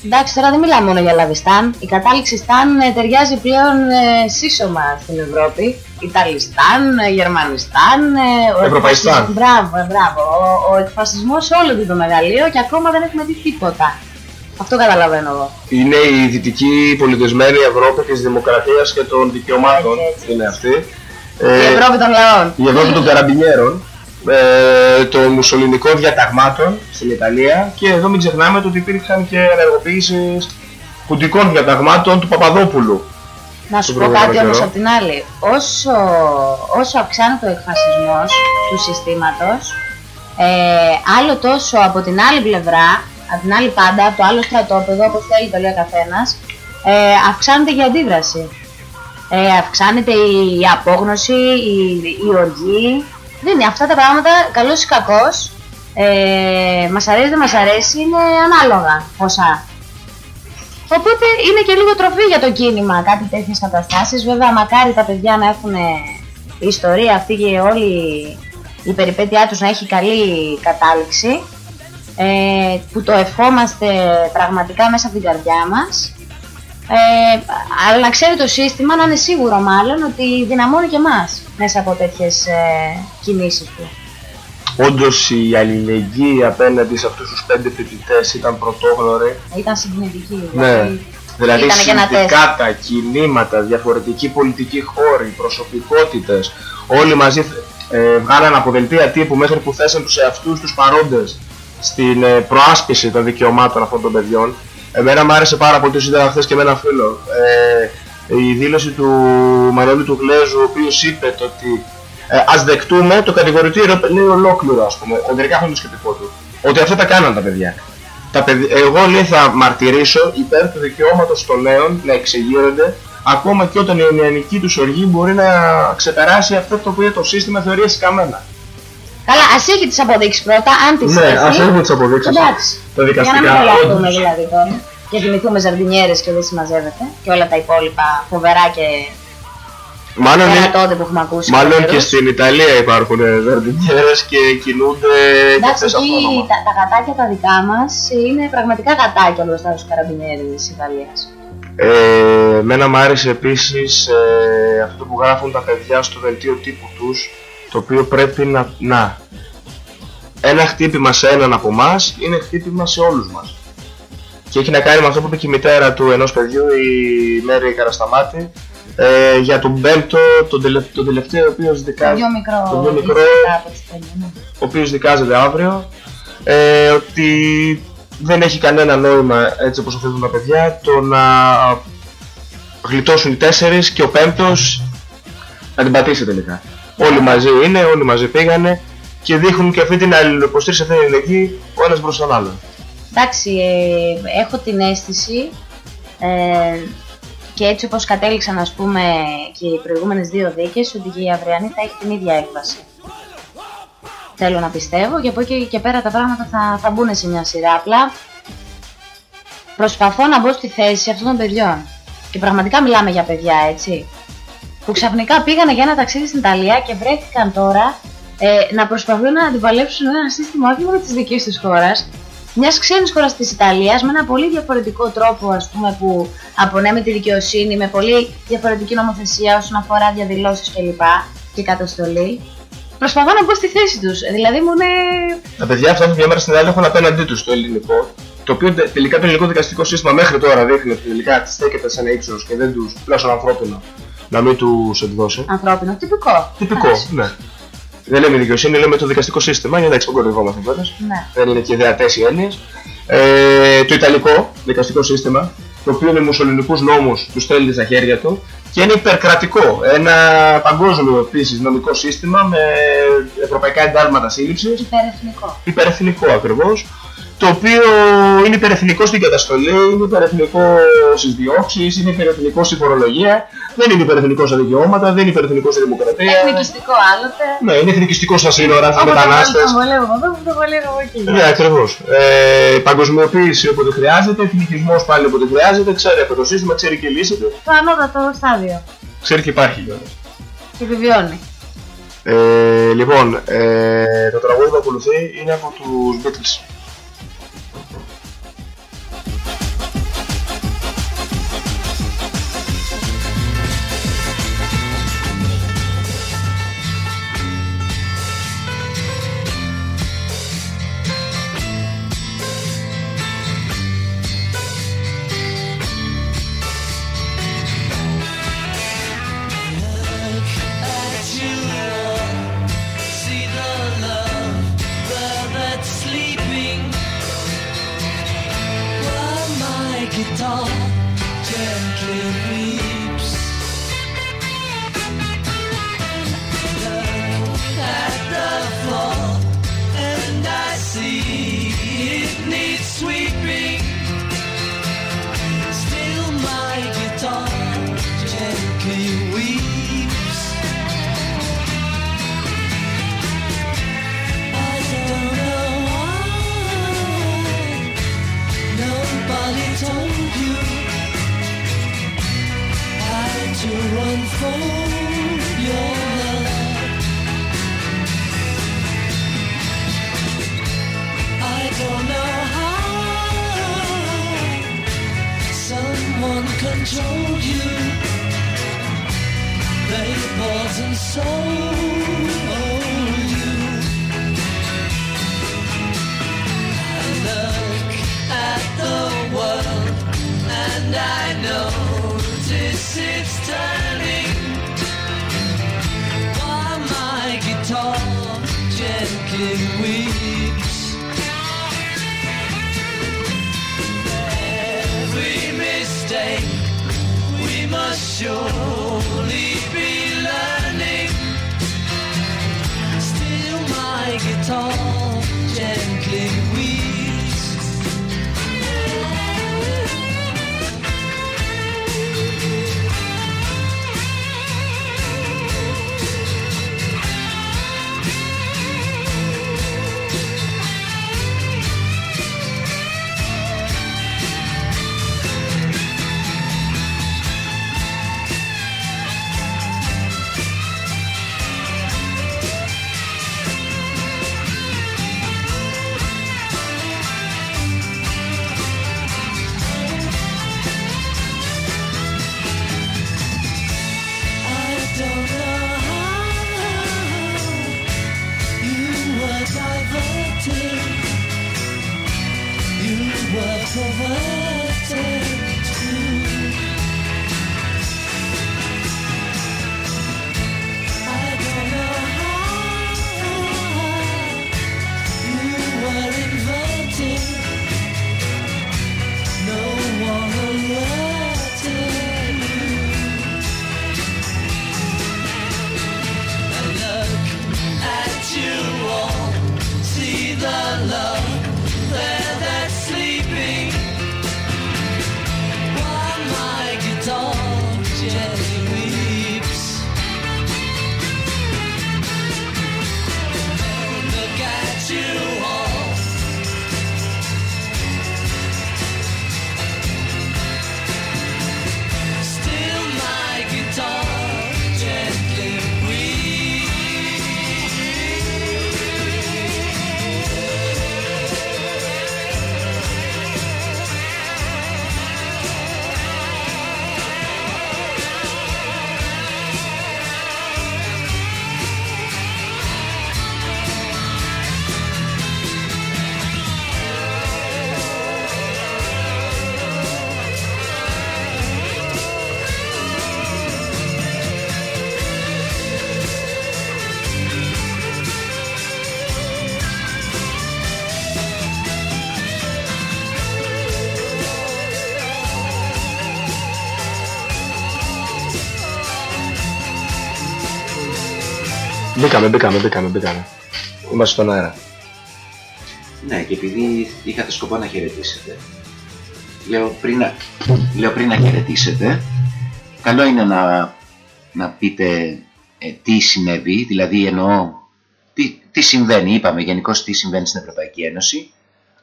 Εντάξει, τώρα δεν μιλάμε μόνο για Λαβιστάν. Η κατάληξη Σταν ε, ταιριάζει πλέον ε, σύσσωμα στην Ευρώπη. Ιταλιστάν, ε, Γερμανιστάν, ε, ο Ευρωπαϊστάν. εκφασισμός- Μπράβο, ε, μπράβο. Ο, ο εκφασισμός σε όλο το μεγαλείο και ακόμα δεν έχουμε δει τίποτα. Αυτό καταλαβαίνω εγώ. Είναι η δυτική πολιτισμένη Ευρώπη της δημοκρατίας και των δικαιωμάτων. Έτσι, έτσι. Είναι αυτή. Η Ε, Ευρώπη των λαών. η Ευρώπη των καραμπινιέρων, ε, των μουσουλινικών διαταγμάτων στην Ιταλία και εδώ μην ξεχνάμε το ότι υπήρχαν και ενεργοποίησεις χουντικών διαταγμάτων του Παπαδόπουλου. Να σου Τον πω προηγούμενο κάτι όμως καιρό. απ' την άλλη. Όσο, όσο αυξάνεται ο εκφασισμός του συστήματος, ε, άλλο τόσο από την άλλη πλευρά, από την άλλη πάντα, από το άλλο στρατόπεδο, όπως θέλει το λέει ο καθένας, ε, αυξάνεται και η αντίδραση. Ε, αυξάνεται η, η απόγνωση, η, η οργή. Δεν είναι αυτά τα πράγματα, καλός ή κακός, ε, μας αρέσει δεν μας αρέσει, είναι ανάλογα ποσά. Οπότε είναι και λίγο τροφή για το κίνημα κάτι τέτοιες καταστάσεις. Βέβαια μακάρι τα παιδιά να έχουν η ιστορία αυτή και όλη η περιπέτειά τους να έχει καλή κατάληξη. Ε, που το ευχόμαστε πραγματικά μέσα από την καρδιά μας. Ε, αλλά να ξέρει το σύστημα, να είναι σίγουρο μάλλον ότι δυναμώνει και εμάς μέσα από τέτοιες ε, κινήσεις του. Όντως η αλληλεγγύη απέναντι σε αυτούς τους πέντε φοιτητές ήταν πρωτόγνωρη. Ήταν συγκινητική. Ναι. Δηλαδή Ήτανε και ένα τεστ. συνδικάτα, κινήματα, διαφορετικοί πολιτικοί χώροι, προσωπικότητες, όλοι μαζί ε, βγάλαν αποδελτία τύπου μέχρι που θέσαν τους εαυτούς τους παρόντες στην ε, προάσπιση των δικαιωμάτων αυτών των παιδιών. Εμένα μου άρεσε πάρα πολύ, το συζήτησα χθες και με ένα φίλο. Ε, η δήλωση του Μανώλη του Γλέζου, ο οποίος είπε το ότι ε, ας δεκτούμε το κατηγορητήριο λέει ολόκληρο ας πούμε, χοντρικά έχουν το σκεπτικό του, ότι αυτά τα κάναν τα παιδιά. Τα παιδι- Εγώ λέει θα μαρτυρήσω υπέρ του δικαιώματος των νέων να εξεγείρονται ακόμα και όταν η νεανική τους οργή μπορεί να ξεπεράσει αυτό το οποίο το σύστημα θεωρεί εσκαμμένα. Καλά, ας έχει τις αποδείξεις πρώτα, αν τις Ναι, ας έχουμε τις αποδείξεις. Εντάξει. Τα Για να μην δικαστικά. τρελαθούμε όντως. δηλαδή τώρα. Και θυμηθούμε ζαρδινιέρε και δεν συμμαζεύεται. Και όλα τα υπόλοιπα φοβερά και Μάλλον, τώρα είναι- τότε που έχουμε ακούσει. μάλλον και καιρούς. στην Ιταλία υπάρχουν δαρδινιέρες και κινούνται και Εντάξει, αυτές εκεί αυτόνομα. τα, τα γατάκια τα δικά μας είναι πραγματικά γατάκια μπροστά στους καραμπινιέρες της Ιταλίας. Ε, εμένα μου άρεσε επίσης ε, αυτό που γράφουν τα παιδιά στο δελτίο τύπου τους το οποίο πρέπει να, να ένα χτύπημα σε έναν από εμάς είναι χτύπημα σε όλους μας και έχει να κάνει με αυτό που είπε και η μητέρα του ενός παιδιού η Μέρη Καρασταμάτη ε, για τον πέμπτο, τον, τελε, τον τελευταίο ο οποίος Το δικάζει πιο μικρό. το πιο μικρό ίσως από τις παιδιά, ναι. ο οποίος δικάζεται αύριο ε, ότι δεν έχει κανένα νόημα έτσι όπως το θέλουν τα παιδιά το να γλιτώσουν οι τέσσερις και ο πέμπτος να την πατήσει τελικά. Όλοι μαζί είναι, όλοι μαζί πήγανε και δείχνουν και αυτή την αλληλοποστήριξη, αυτή την αλληλεγγύη ο ένας προς τον άλλον. Εντάξει, ε, έχω την αίσθηση ε, και έτσι όπως κατέληξαν ας πούμε και οι προηγούμενες δύο δίκες ότι και η αυριανή θα έχει την ίδια έκβαση. Θέλω να πιστεύω και από εκεί και πέρα τα πράγματα θα, θα μπουν σε μια σειρά. Απλά προσπαθώ να μπω στη θέση αυτών των παιδιών. Και πραγματικά μιλάμε για παιδιά, έτσι. Που ξαφνικά πήγανε για ένα ταξίδι στην Ιταλία και βρέθηκαν τώρα ε, να προσπαθούν να αντιπαλέψουν ένα σύστημα όχι μόνο της δικής του χώρας, μιας ξένης χώρας της Ιταλίας, με ένα πολύ διαφορετικό τρόπο, ας πούμε, που απονέμει τη δικαιοσύνη, με πολύ διαφορετική νομοθεσία όσον αφορά διαδηλώσεις κλπ. και καταστολή. Προσπαθώ να μπω στη θέση τους. Δηλαδή μου είναι. Τα παιδιά αυτά που μια μέρα στην άλλη έχουν απέναντί τους το ελληνικό το οποίο τε- τελικά το ελληνικό δικαστικό σύστημα μέχρι τώρα δείχνει ότι τελικά στέκεται σε ένα ύψος και δεν τους, τουλάχιστον ανθρώπινο, να μην τους εκδώσει. Ανθρώπινο, τυπικό. Τυπικό, Εντάξει, ναι. Δεν λέμε δικαιοσύνη, λέμε το δικαστικό σύστημα, για εντάξει, δεν κορυδευόμαστε βέβαια. Ναι. Δεν είναι και ιδεατές οι έννοιες. Ε, το ιταλικό δικαστικό σύστημα, το οποίο με μουσουλινικούς νόμους τους στέλνει στα χέρια του και είναι υπερκρατικό. Ένα παγκόσμιο επίσης νομικό σύστημα με ευρωπαϊκά εντάλματα σύλληψης Υπερεθνικό. υπερεθνικό ακριβώς το οποίο είναι υπερεθνικό στην καταστολή, είναι υπερεθνικό στις διώξεις, είναι υπερεθνικό στη φορολογία, δεν είναι υπερεθνικό στα δικαιώματα, δεν είναι υπερεθνικό στη δημοκρατία. Εθνικιστικό άλλοτε. Ναι, είναι εθνικιστικό στα σύνορα, στους Όπως το μετανάστες. βολεύω εδώ, όπως το βολεύω εκεί. Ναι, ακριβώς. Ε, παγκοσμιοποίηση όποτε χρειάζεται, εθνικισμός πάλι όποτε χρειάζεται, ξέρει από το σύστημα, ξέρει και λύσεται, Το ανώτατο στάδιο. ξέρει και υπάρχει κιόλας. Και επιβιώνει. Ε, λοιπόν, ε, το τραγούδι που ακολουθεί είναι από τους Beatles. Guitar gently weeps. Unfold your love. I don't know how someone controlled you. They bought and sold you. look at the world and I notice it's turning Μπήκαμε, μπήκαμε, μπήκαμε, μπήκαμε. Είμαστε στον αέρα. Ναι, και επειδή είχατε σκοπό να χαιρετήσετε, λέω πριν να, λέω πριν να χαιρετήσετε, καλό είναι να, να πείτε ε, τι συνέβη, δηλαδή εννοώ τι, τι συμβαίνει, είπαμε γενικώς τι συμβαίνει στην Ευρωπαϊκή Ένωση,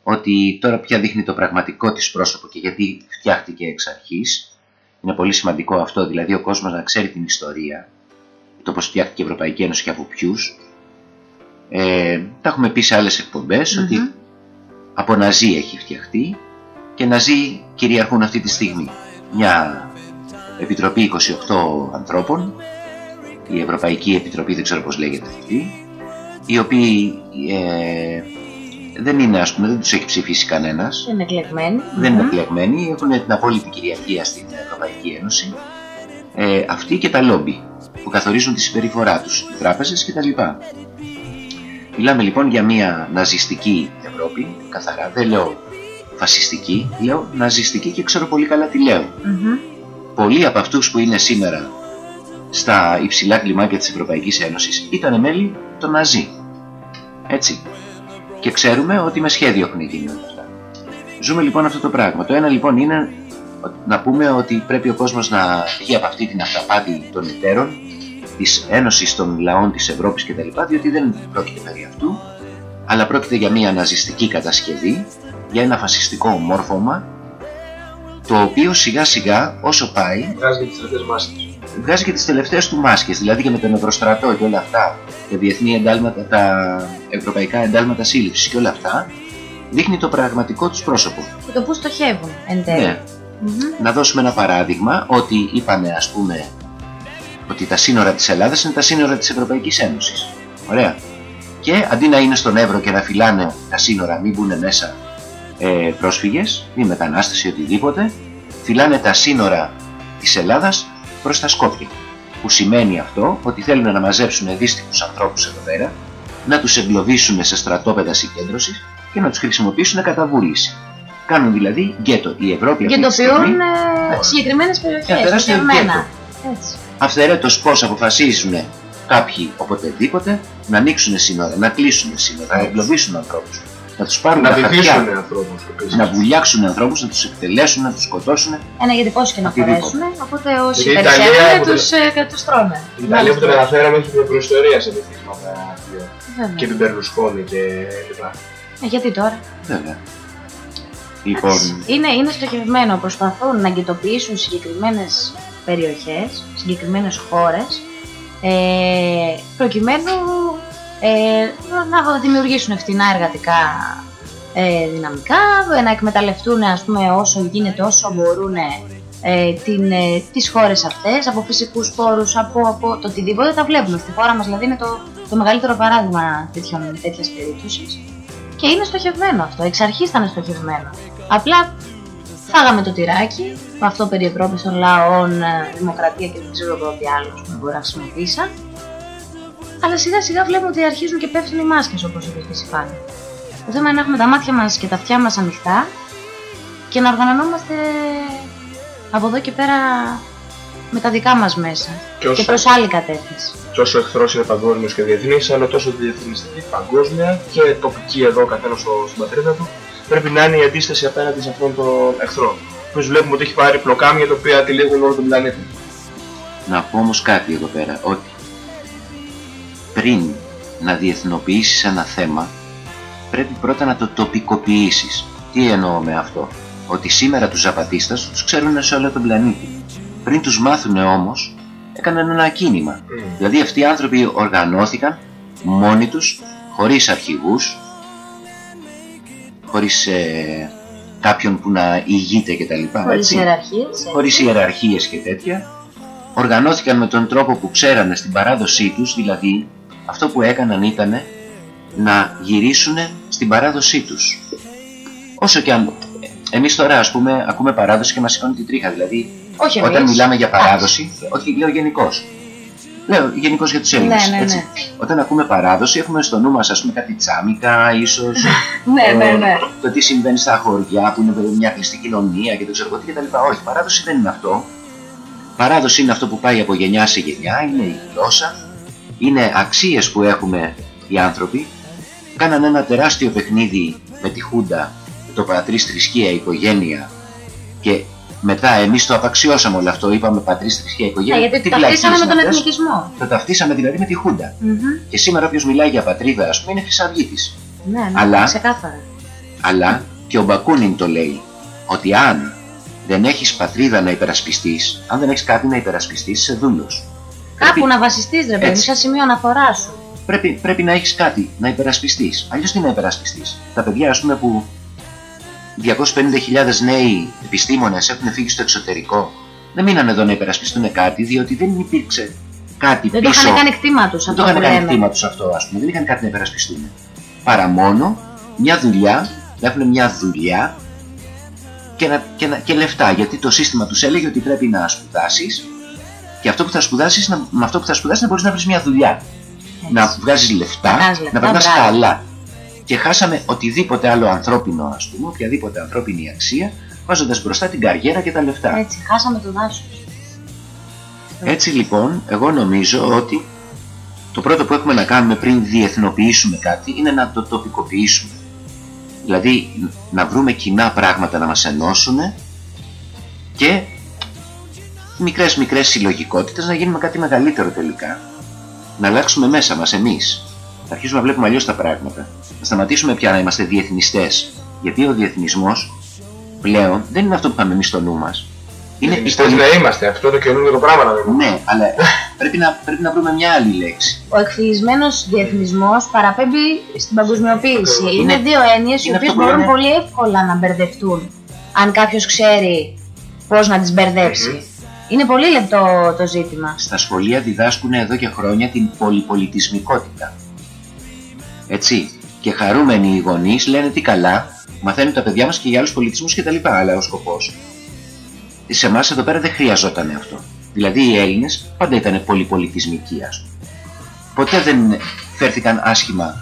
ότι τώρα πια δείχνει το πραγματικό της πρόσωπο και γιατί φτιάχτηκε εξ αρχής. Είναι πολύ σημαντικό αυτό, δηλαδή ο κόσμος να ξέρει την ιστορία, το πώς φτιάχτηκε η Ευρωπαϊκή Ένωση και από ποιους. Ε, τα έχουμε πει σε άλλες εκπομπές ότι από Ναζί έχει φτιαχτεί και Ναζί κυριαρχούν αυτή τη στιγμή. Μια επιτροπή 28 ανθρώπων, η Ευρωπαϊκή Επιτροπή δεν ξέρω πώς λέγεται αυτή, οι οποίοι ε, δεν είναι ας πούμε, δεν τους έχει ψηφίσει κανένας, Δεν είναι εκλεγμένοι. δεν είναι εκλεγμένοι, έχουν την απόλυτη κυριαρχία στην Ευρωπαϊκή Ένωση. Ε, αυτοί και τα λόμπι που καθορίζουν τη συμπεριφορά τους, οι τράπεζες κτλ. Μιλάμε λοιπόν για μια ναζιστική Ευρώπη, καθαρά, δεν λέω φασιστική, λέω ναζιστική και ξέρω πολύ καλά τι λέω. Πολλοί από αυτούς που είναι σήμερα στα υψηλά κλιμάκια της Ευρωπαϊκής Ένωσης ήταν μέλη των Ναζί. Έτσι. Και ξέρουμε ότι με σχέδιο έχουν γίνει όλα αυτά. Ζούμε λοιπόν αυτό το πράγμα. Το ένα λοιπόν είναι να πούμε ότι πρέπει ο κόσμος να βγει από αυτή την αυταπάτη των εταίρων, της Ένωσης των Λαών της Ευρώπης κτλ. Διότι δεν πρόκειται περί αυτού, αλλά πρόκειται για μια ναζιστική κατασκευή, για ένα φασιστικό μόρφωμα, το οποίο σιγά σιγά όσο πάει Βγάζει και τις τελευταίες μάσκες. βγάζει και τις τελευταίες του μάσκες, δηλαδή και με τον Ευρωστρατό και όλα αυτά, τα διεθνή εντάλματα, τα ευρωπαϊκά εντάλματα σύλληψης και όλα αυτά, δείχνει το πραγματικό τους πρόσωπο. Και το πού στοχεύουν εν τέλει. Ναι. Να δώσουμε ένα παράδειγμα ότι είπανε ας πούμε ότι τα σύνορα της Ελλάδας είναι τα σύνορα της Ευρωπαϊκής Ένωσης. Ωραία. Και αντί να είναι στον Εύρο και να φυλάνε τα σύνορα, μην μπουν μέσα ε, πρόσφυγες, μη μετανάστες ή οτιδήποτε, φυλάνε τα σύνορα της Ελλάδας προς τα Σκόπια. Που σημαίνει αυτό ότι θέλουν να μαζέψουν δύστιχους ανθρώπους εδώ πέρα, να τους εγκλωβίσουν σε στρατόπεδα συγκέντρωσης και να τους χρησιμοποιήσουν κατά βούληση. Κάνουν δηλαδή γκέτο. Η Ευρώπη αυτή τη στιγμή Γεντοποιούν ε, συγκεκριμένες Ένα περιοχέ. τεράστιο Συγκεκριμένα. Έτσι. αυθαιρέτως πώς αποφασίζουν κάποιοι οποτεδήποτε να ανοίξουν σύνορα, να κλείσουν σύνορα, να εγκλωβίσουν ανθρώπους, να τους πάρουν Να τα χαρτιά, βυθίσουν ανθρώπους επίσης. να βουλιάξουν ανθρώπους, να τους εκτελέσουν, να τους σκοτώσουν. Ένα γιατί πώς και να Οτιδήποτε. φορέσουν, οπότε όσοι Και η Ιταλία περισσεύουν που τους, ε, τους τρώνε. Η Ιταλία που την αναφέραμε έχει την προϊστορία σε βυθίσματα Βέβαια. και την Περλουσκόνη και λοιπά. Ε, γιατί τώρα; Βέβαια. Λοιπόν, Είναι, είναι στοχευμένο, προσπαθούν να αγκαιτοποιήσουν συγκεκριμένες περιοχές, συγκεκριμένες χώρες, ε, προκειμένου ε, να δημιουργήσουν φτηνά εργατικά ε, δυναμικά, ε, να εκμεταλλευτούν ας πούμε, όσο γίνεται, όσο μπορούν ε, την, ε, τις χώρες αυτές, από φυσικούς πόρους, από, από το οτιδήποτε τα βλέπουμε. Στη χώρα μας δηλαδή είναι το, το μεγαλύτερο παράδειγμα τέτοιων, τέτοιας περίπτωσης. Και είναι στοχευμένο αυτό, εξ αρχής ήταν στοχευμένο. Απλά φάγαμε το τυράκι, με αυτό περί Ευρώπης των λαών, ε, δημοκρατία και δεν ξέρω εγώ τι άλλο που μπορεί να χρησιμοποίησαν. Αλλά σιγά σιγά βλέπουμε ότι αρχίζουν και πέφτουν οι μάσκες όπως είπε και εσύ Φάνη. Το θέμα είναι να έχουμε τα μάτια μας και τα αυτιά μας ανοιχτά και να οργανωνόμαστε από εδώ και πέρα με τα δικά μας μέσα Και και όσο, προς άλλη κατεύθυνση. και όσο εχθρός είναι παγκόσμιος και διεθνής, αλλά τόσο διεθνιστική παγκόσμια και τοπική εδώ καθένας στο- στην πατρίδα του, πρέπει να είναι η αντίσταση απέναντι σε αυτόν τον εχθρό. Που βλέπουμε ότι έχει πάρει πλοκάμια τα οποία τυλίγουν όλο τον πλανήτη. να πω όμως κάτι εδώ πέρα, ότι πριν να διεθνοποιήσεις ένα θέμα, πρέπει πρώτα να το τοπικοποιήσεις. Τι εννοώ με αυτό; Ότι σήμερα τους Ζαπατίστας τους ξέρουν σε όλο τον πλανήτη. Πριν τους μάθουν όμως, έκαναν ένα κίνημα. Δηλαδή αυτοί οι άνθρωποι οργανώθηκαν μόνοι τους, χωρίς αρχηγούς, χωρίς ε, κάποιον που να ηγείται κτλ. Χωρίς έτσι. ιεραρχίες. ε. χωρίς ιεραρχίες και τέτοια, οργανώθηκαν με τον τρόπο που ξέρανε στην παράδοσή τους, δηλαδή αυτό που έκαναν ήταν να γυρίσουν στην παράδοσή τους. Όσο και αν εμείς τώρα ας πούμε ακούμε παράδοση και μας σηκώνει την τρίχα, δηλαδή Όχι όταν εμείς. μιλάμε για παράδοση, όχι λέω γενικώς. Λέω γενικώς για τους Έλληνες, Ναι, ναι, έτσι. ναι. Όταν ακούμε παράδοση έχουμε στο νου μας ας πούμε κάτι τσάμικα, ίσως Ναι, ναι, ε, ναι. το τι συμβαίνει στα χωριά που είναι μια κλειστή κοινωνία και δεν ξέρω εγώ τι κτλ. Όχι, παράδοση δεν είναι αυτό. Παράδοση είναι αυτό που πάει από γενιά σε γενιά, είναι η γλώσσα, είναι αξίες που έχουμε οι άνθρωποι. Κάνανε ένα τεράστιο παιχνίδι με τη Χούντα, το πατρίς θρησκεία, οικογένεια και μετά εμείς το απαξιώσαμε όλο αυτό, είπαμε πατρίς θρησκεία, Ναι, οικογένεια. γιατί Τι ταυτίσαμε βλακίες με τον είναι αυτές; εθνικισμό. Το ταυτίσαμε δηλαδή με τη Χούντα. Μμμ. Και σήμερα όποιος μιλάει για πατρίδα, ας πούμε, είναι χρυσαυγίτης. Ναι, ναι, Αλλά- ξεκάθαρα. Αλλά και ο Μπακούνιν το λέει ότι αν δεν έχεις πατρίδα να υπερασπιστείς, αν δεν έχεις κάτι να υπερασπιστείς, είσαι δούλος. Κάπου Πρέπει, να βασιστείς ρε παιδί, Έτσι. σαν σημείο αναφορά σου. πρέπει, πρέπει να έχεις κάτι να υπερασπιστείς. Αλλιώς τι να υπερασπιστείς; Τα παιδιά ας πούμε που 250.000 νέοι επιστήμονες έχουν φύγει στο εξωτερικό, δεν μείναν εδώ να υπερασπιστούν κάτι, διότι δεν υπήρξε κάτι Δεν το πίσω. είχαν κάνει κτήμα τους Δεν αυτό το είχαν που κάνει λέμε. κτήμα τους αυτό, ας πούμε. Δεν είχαν κάτι να υπερασπιστούν. Παρά μόνο μια δουλειά, να έχουν μια δουλειά και, να, και, να, και λεφτά. Γιατί το σύστημα τους έλεγε ότι πρέπει να σπουδάσεις και αυτό που θα σπουδάσεις, να, με αυτό που θα σπουδάσεις να μπορείς να βρεις μια δουλειά. Να βγάζεις λεφτά, Να βγάζεις λεφτά, να περνάς μπράβο. καλά. Και χάσαμε οτιδήποτε άλλο ανθρώπινο, ας πούμε, οποιαδήποτε ανθρώπινη αξία, βάζοντας μπροστά την καριέρα και τα λεφτά. Έτσι, χάσαμε το δάσος. Έτσι λοιπόν, εγώ νομίζω ότι το πρώτο που έχουμε να κάνουμε πριν διεθνοποιήσουμε κάτι είναι να το τοπικοποιήσουμε. Δηλαδή να βρούμε κοινά πράγματα να μας ενώσουν και μικρές μικρές συλλογικότητες να γίνουμε κάτι μεγαλύτερο τελικά. Να αλλάξουμε μέσα μας εμείς. Να αρχίσουμε να βλέπουμε αλλιώς τα πράγματα. Να σταματήσουμε πια να είμαστε διεθνιστές. Γιατί ο διεθνισμός πλέον δεν είναι αυτό που είχαμε εμείς στο νου μας. Είναι η Διεθνιστές πολυ- να είμαστε, αυτό το καινούργιο το πράγμα να δούμε. ναι, αλλά πρέπει να, πρέπει να βρούμε μια άλλη λέξη. Ο εκφυλισμένος διεθνισμός παραπέμπει στην παγκοσμιοποίηση. Είναι- Είναι δύο έννοιες οι είναι οποίες αυτό που μπορούν λένε- πολύ εύκολα να μπερδευτούν. Αν κάποιος ξέρει πώς να τις μπερδέψει. Είναι πολύ λεπτό το ζήτημα. Στα σχολεία διδάσκουν εδώ και χρόνια την πολυπολιτισμικότητα. Έτσι. Και χαρούμενοι οι γονείς λένε τι καλά, μαθαίνουν τα παιδιά μας και για άλλους πολιτισμούς κτλ. Αλλά ο σκοπός σε εμάς εδώ πέρα δεν χρειαζόταν αυτό. Δηλαδή οι Έλληνες πάντα ήταν πολυπολιτισμικοί ας πούμε. Ποτέ δεν φέρθηκαν άσχημα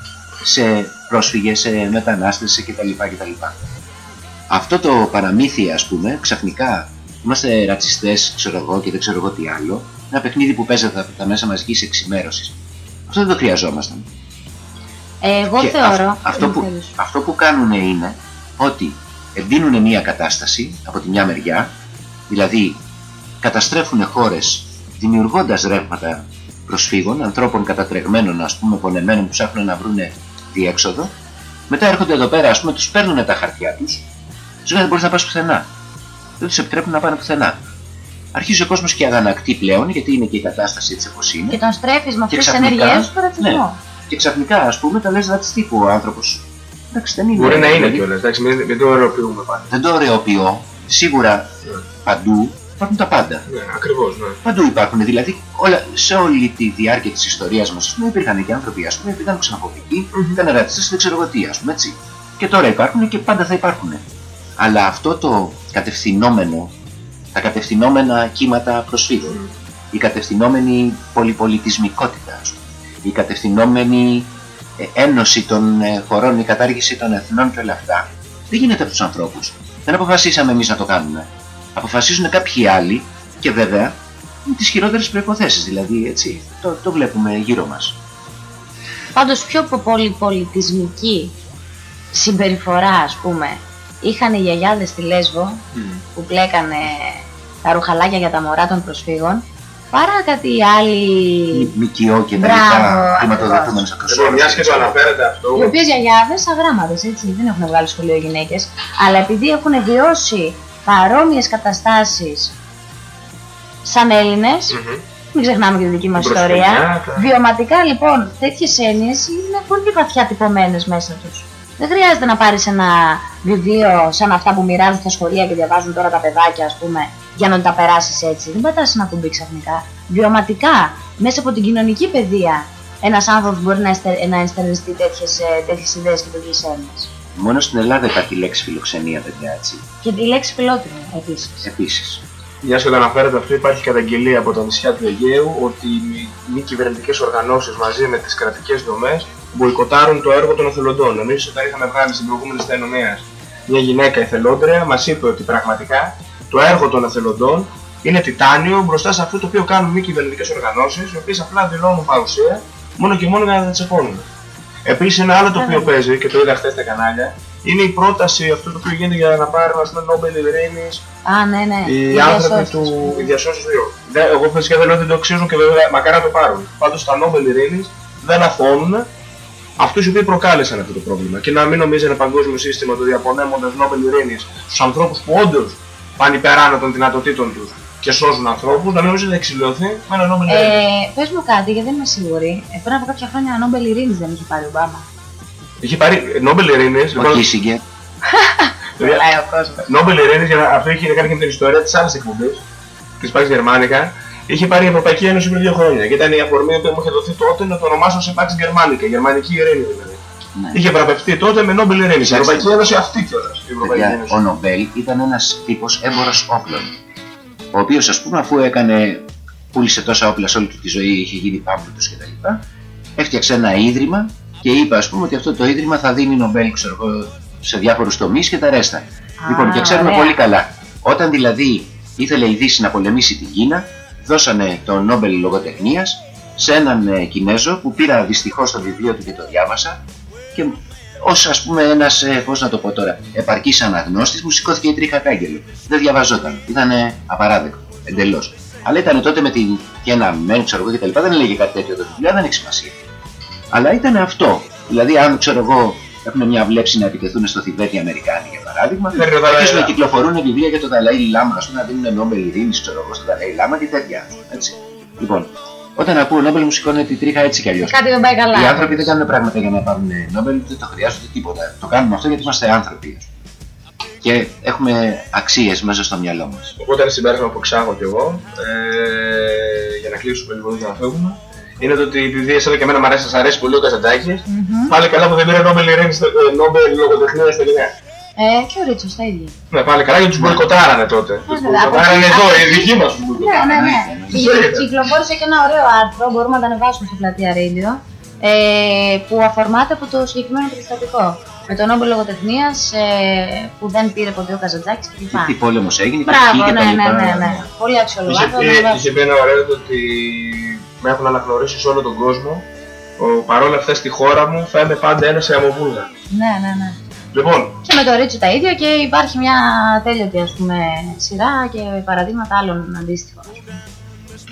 σε πρόσφυγες, σε μετανάστες σε κτλ. κτλ. αυτό το παραμύθι, ας πούμε, ξαφνικά είμαστε ρατσιστές, ξέρω εγώ και δεν ξέρω εγώ τι άλλο. Ένα παιχνίδι που παίζεται από τα μέσα μαζικής εξημέρωσης. Αυτό δεν το χρειαζόμασταν. Εγώ Και θεωρώ. αυ- αυτό, που, Θέλεις. αυτό που κάνουν είναι ότι εντείνουν μια κατάσταση από τη μια μεριά, δηλαδή καταστρέφουν χώρες δημιουργώντας ρεύματα προσφύγων, ανθρώπων κατατρεγμένων, ας πούμε, πονεμένων που ψάχνουν να βρουν διέξοδο. Μετά έρχονται εδώ πέρα, ας πούμε, τους παίρνουν τα χαρτιά τους, τους λένε δεν μπορείς να πας πουθενά. Δεν τους επιτρέπουν να πάνε πουθενά. Αρχίζει ο κόσμος και αγανακτεί πλέον, γιατί είναι και η κατάσταση έτσι όπως είναι. Και τον στρέφεις με αυτές τις ξαφνικά- ενέργειές σου στο ρατσισμό. Ναι. Και ξαφνικά, ας πούμε, τα λες ρατσιστή ο άνθρωπος. Εντάξει, δεν είναι. Μπορεί να είναι δηλαδή, κιόλας, εντάξει, μην, μην το ωρεοποιούμε πάντα. Δεν το ωρεοποιώ. Σίγουρα παντού υπάρχουν τα πάντα. Ναι, ακριβώς, ναι. Παντού υπάρχουν. Δηλαδή, όλα, σε όλη τη διάρκεια της ιστορίας μας, ας πούμε, υπήρχαν και άνθρωποι, ας πούμε, που ήταν ξενοφοβικοί, ήταν ρατσιστές, δεν ξέρω εγώ τι, ας πούμε έτσι. Και τώρα υπάρχουν και πάντα θα υπάρχουν. Αλλά αυτό το κατευθυνόμενο, τα κατευθυνόμενα κύματα προσφύγων, η κατευθυνόμενη πολυπολιτισμικότητα, ας πούμε, η κατευθυνόμενη ε, ένωση των ε, χωρών, η κατάργηση των εθνών και όλα αυτά, δεν γίνεται από τους ανθρώπους. Δεν αποφασίσαμε εμείς να το κάνουμε. Αποφασίζουν κάποιοι άλλοι και βέβαια με τις χειρότερες προποθέσει. Δηλαδή, έτσι, το, το βλέπουμε γύρω μας. Πάντως πιο πο- πολυπολιτισμική συμπεριφορά, ας πούμε, είχαν οι γιαγιάδες στη Λέσβο που πλέκανε τα ρουχαλάκια για τα μωρά των προσφύγων, παρά κάτι άλλοι. ΜΚΟ και τα Μπράβο, λοιπά χρηματοδοτούμενε από Λοιπόν, μιας και το αναφέρετε αυτό. Οι οποίες γιαγιάδες αγράμματε, έτσι, δεν έχουν βγάλει σχολείο γυναίκες, αλλά επειδή έχουν βιώσει παρόμοιες καταστάσεις σαν Έλληνες, Μμμ. μην ξεχνάμε και τη δική μας Την ιστορία. προσφυγιά, τα- Βιωματικά λοιπόν, τέτοιες έννοιες είναι πολύ βαθιά τυπωμένες μέσα τους. Δεν χρειάζεται να πάρεις ένα βιβλίο σαν αυτά που μοιράζουν στα σχολεία και διαβάζουν τώρα τα παιδάκια, ας πούμε, για να τα περάσεις έτσι. Δεν πατάς ένα κουμπί ξαφνικά. Βιωματικά, μέσα από την κοινωνική παιδεία, ένας άνθρωπος μπορεί να, εστε, να ενστερνιστεί τέτοιες ιδέες και τέτοιες έννοιες. Μόνο στην Ελλάδα υπάρχει η λέξη φιλοξενία, παιδιά, έτσι. Και τη λέξη φιλότιμο επίσης. Επίσης. Μια και το αναφέρετε αυτό, υπάρχει καταγγελία από τα νησιά του Αιγαίου ότι οι μη κυβερνητικές οργανώσεις μαζί με τις κρατικές δομές μποϊκοτάρουν το έργο των εθελοντών. Εμείς, όταν είχαμε βγάλει στην προηγούμενη αστυνομία μια γυναίκα εθελόντρια, μας είπε ότι πραγματικά το έργο των εθελοντών είναι τιτάνιο μπροστά σε αυτό το οποίο κάνουν μη κυβερνητικές οργανώσεις, οι οποίες απλά δηλώνουν παρουσία μόνο και μόνο για να τα τσεπώνουν. Επίσης, ένα άλλο το οποίο παίζει και το είδα χθες στα κανάλια είναι η πρόταση αυτό το οποίο γίνεται για να πάρουν ας πούμε, Νόμπελ Ειρήνης Α, ναι, ναι. οι Οι άνθρωποι διασώστες, του ναι. οι διασώσεις του ιού. Δεν- Εγώ φυσικά δεν λέω ότι δεν το αξίζουν και βέβαια μακάρι να το πάρουν. Πάντως τα Νόμπελ Ειρήνης δεν αφώνουν αυτούς οι οποίοι προκάλεσαν αυτό το πρόβλημα. Και να μην νομίζει ένα παγκόσμιο σύστημα το διαπονέμοντας Νόμπελ Ειρήνης στους ανθρώπους που όντως πάνε υπεράνω των δυνατοτήτων τους και σώζουν ανθρώπους, να μην νομίζει ότι θα εξηλαιωθεί με ένα Νόμπελ Ειρήνης. Ε, Πες μου κάτι, γιατί δεν είμαι σίγουρη. Ε, πριν από κάποια χρόνια Νόμπελ Ειρήνη δεν είχε πάρει ο Ομπάμα. Είχε πάρει Νόμπελ Ειρήνης, Ο λοιπόν, Κίσιγκερ. παιδιά, Λέει ο κόσμος. Νόμπελ Ειρήνης, για να, αυτό είχε να κάνει και με την ιστορία της άλλης εκπομπής, της Pax Germanica, είχε πάρει η Ευρωπαϊκή Ένωση πριν δύο χρόνια. Και ήταν η αφορμή που μου είχε δοθεί τότε να το ονομάσω σε Pax Germanica, γερμανική ειρήνη δηλαδή. Ναι. Είχε βραβευτεί τότε με Νόμπελ Ειρήνης. Η Ξέρετε. Ευρωπαϊκή Ένωση αυτή κιόλας. Η Ευρωπαϊκή Παιδιά, Ένωση. ο Νομπέλ ήταν ένας τύπος έμπορο όπλων. Ο οποίος, ας πούμε, αφού έκανε, πούλησε τόσα όπλα σε όλη του τη ζωή, είχε γίνει πάμπλουτο κτλ. Έφτιαξε ένα ίδρυμα και είπε, ας πούμε, ότι αυτό το ίδρυμα θα δίνει Νομπέλ, ξέρω εγώ, σε διάφορους τομείς και τα ρέστα. λοιπόν, και ξέρουμε ωραία. πολύ καλά. Όταν δηλαδή ήθελε η Δύση να πολεμήσει την Κίνα, δώσανε το Νόμπελ λογοτεχνίας σε έναν ε, Κινέζο που πήρα δυστυχώς το βιβλίο του και το διάβασα και ως ας πούμε ένας, πώς να το πω τώρα, επαρκής αναγνώστης μου σηκώθηκε η τρίχα κάγκελο. Δεν διαβαζόταν. Ήταν απαράδεκτο. Εντελώς. Αλλά ήταν τότε με την και ένα μεν, ξέρω εγώ κτλ. Δεν έλεγε κάτι τέτοιο το βιβλίο, δεν έχει σημασία. Αλλά ήταν αυτό. Δηλαδή, αν ξέρω εγώ έχουν μια βλέψη να επιτεθούν στο Θιβέτ οι Αμερικάνοι για παράδειγμα, Φέρνει ο Δαλάι αρχίζουν να Λάμα. κυκλοφορούν βιβλία για τον Δαλάη Λάμα, ας πούμε, να δίνουν Νόμπελ Ειρήνης, ξέρω εγώ, στον Δαλάη Λάμα και τέτοια. Έτσι. Λοιπόν, όταν ακούω Νόμπελ μου σηκώνει τη τρίχα έτσι κι αλλιώς. Κάτι δεν πάει καλά. Οι άνθρωποι δεν κάνουν πράγματα για να πάρουν Νόμπελ, δεν το χρειάζονται τίποτα. Το κάνουμε αυτό γιατί είμαστε άνθρωποι. Και έχουμε αξίες μέσα στο μυαλό μας. Οπότε ένα συμπέρασμα που εξάγω κι εγώ, ε, για να κλείσουμε λίγο και να φεύγουμε, είναι το ότι επειδή εσένα και εμένα μου αρέσει, σας αρέσει πολύ ο Καζαντζάκης, πάλι καλά που δεν πήρε Νόμπελ Ειρήνης, ε, Νόμπελ λογοτεχνία τελικά. Ε, και ο Ρίτσο τα ίδια. Ναι, πάλι καλά γιατί τους μποϊκοτάρανε τότε. Τους ναι, μποϊκοτάρανε από- εδώ, από- οι δικοί μας τους Ναι, μποϊκοτάρανε. ναι, ναι. Τους Κυ- έλεγα. Κυκλοφόρησε και ένα ωραίο άρθρο, μπορούμε να τα ανεβάσουμε στο πλατεία Radio, ε, που αφορμάται από το συγκεκριμένο περιστατικό. με τον Νόμπελ Λογοτεχνίας ε, που δεν πήρε ποτέ ο Καζαντζάκης Τι, κλπ. τι πόλεμος έγινε, και Μπράβο, ποιοι και ναι, τα ναι, λοιπά. ναι, ναι. Πολύ αξιολογικό. Είχε πει, είχε πει ένα ωραίο το ότι με έχουν αναγνωρίσει σε όλο τον κόσμο. Ο, παρόλα αυτά στη χώρα μου θα είμαι πάντα ένας Αμοβούλγα. Ναι, ναι, ναι. Λοιπόν, Και με το Ρίτσο τα ίδια και υπάρχει μια τέλειωτη ας πούμε σειρά και παραδείγματα άλλων αντίστοιχων. ας πούμε.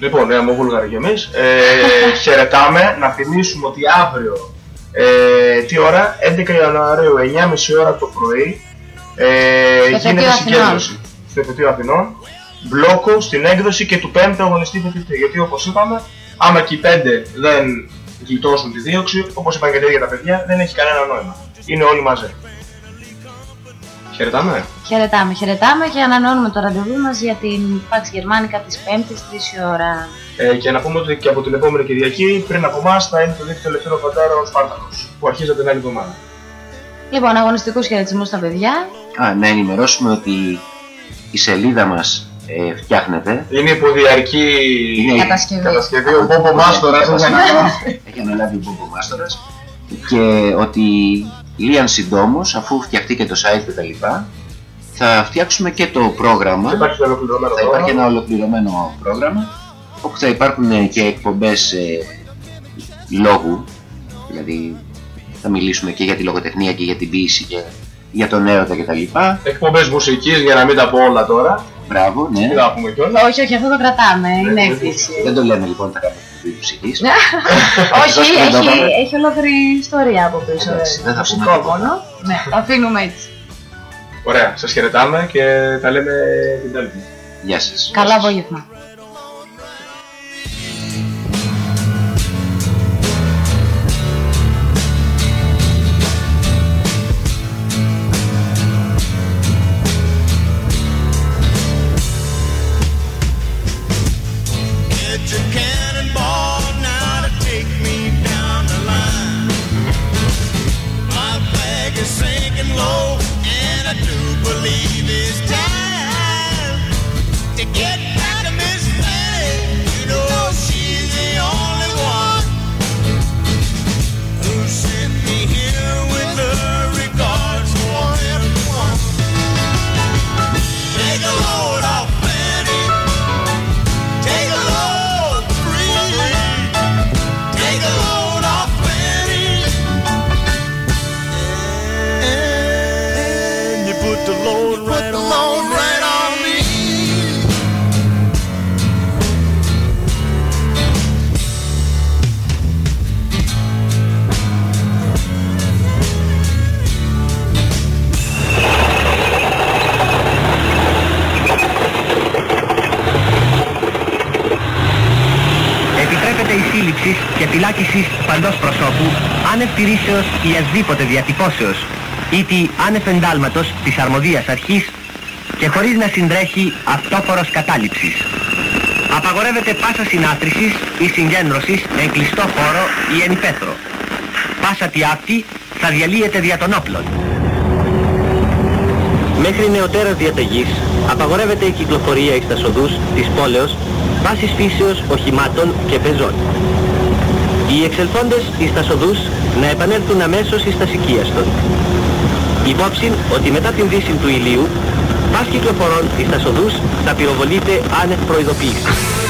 λοιπόν, ε, Αμοβούλγαροι κι εμείς. Ε, χαιρετάμε. Να θυμίσουμε ότι αύριο, ε, τι ώρα, 11 Ιανουαρίου, 9.30 ώρα το πρωί, ε, Στο γίνεται Εφετείο συγκέντρωση στο Εφετείο Αθηνών. Μπλόκο στην έκδοση και του πέμπτου αγωνιστή φοιτητή. Γιατί όπως είπαμε, άμα και οι πέντε δεν γλιτώσουν τη δίωξη, όπως είπαν και τα ίδια τα παιδιά, δεν έχει κανένα νόημα. Είναι όλοι μαζί. Χαιρετάμε. Χαιρετάμε, χαιρετάμε και ανανεώνουμε το ραντεβού μας για την Pax Germanica της 5ης 3 η ώρα. Ε, και να πούμε ότι και από την επόμενη Κυριακή, πριν από εμάς, θα είναι το δίκτυο ελευθερών φαντάρα ο Σπάρτακος, που αρχίζει από την άλλη εβδομάδα. Λοιπόν, αγωνιστικούς χαιρετισμούς στα παιδιά. Α, να ενημερώσουμε ότι η σελίδα μας ε, φτιάχνεται. Είναι υποδιαρκή Είναι Κατασκευή. κατασκευή. Ο Μπόμπο Μάστορας δεν θα ανακοινώσει. Έχει αναλάβει ο Μπόμπο Μάστορας και ότι λίαν συντόμως, αφού φτιαχτεί και το site και τα λοιπά, θα φτιάξουμε και το πρόγραμμα. Θα υπάρχει το ολοκληρωμένο θα υπάρχει πρόγραμμα. ένα ολοκληρωμένο πρόγραμμα όπου θα υπάρχουν και εκπομπές ε, λόγου δηλαδή θα μιλήσουμε και για τη λογοτεχνία και για την ποίηση και για τον έρωτα κτλ. Εκπομπές μουσικής για να μην τα πω όλα τώρα. Μπράβο, ναι. Τι να πούμε κιόλας. Όχι, όχι, αυτό το κρατάμε, είναι Ναι, έκπληξη. Δεν το λέμε λοιπόν τα κάνουμε εκπομπή μουσικής. όχι, Εκτός που δεν το έχει, είπαμε. έχει ολόκληρη ιστορία από πίσω. Εντάξει, δεν θα πούμε Μουσικό τίποτα. μόνο. Ναι, το αφήνουμε έτσι. Ωραία, σας χαιρετάμε και τα λέμε την Πέμπτη. Γεια σας. Καλό απόγευμα. Άνευ τηρήσεως ή ασδήποτε διατυπώσεως ή τη άνευ εντάλματος της αρμοδίας αρχής και χωρίς να συντρέχει αυτόφορος κατάληψης. Απαγορεύεται πάσα συνάθρησης ή συγκέντρωσης εν κλειστό χώρο ή εν υπαίθρο. Πάσα τι αυτή θα διαλύεται δια των όπλων. Μέχρι νεωτέρας διαταγής απαγορεύεται η κυκλοφορία εις τα οδούς της πόλεως βάσης φύσεως οχημάτων και πεζών. Οι εξελθόντες εις τα οδούς να επανέλθουν αμέσως εις τα σικίαστον. Υπόψη ότι μετά την δύση του ηλίου, πας κυκλοφορών εις τα οδούς θα πυροβολείται άνευ προειδοποίησης.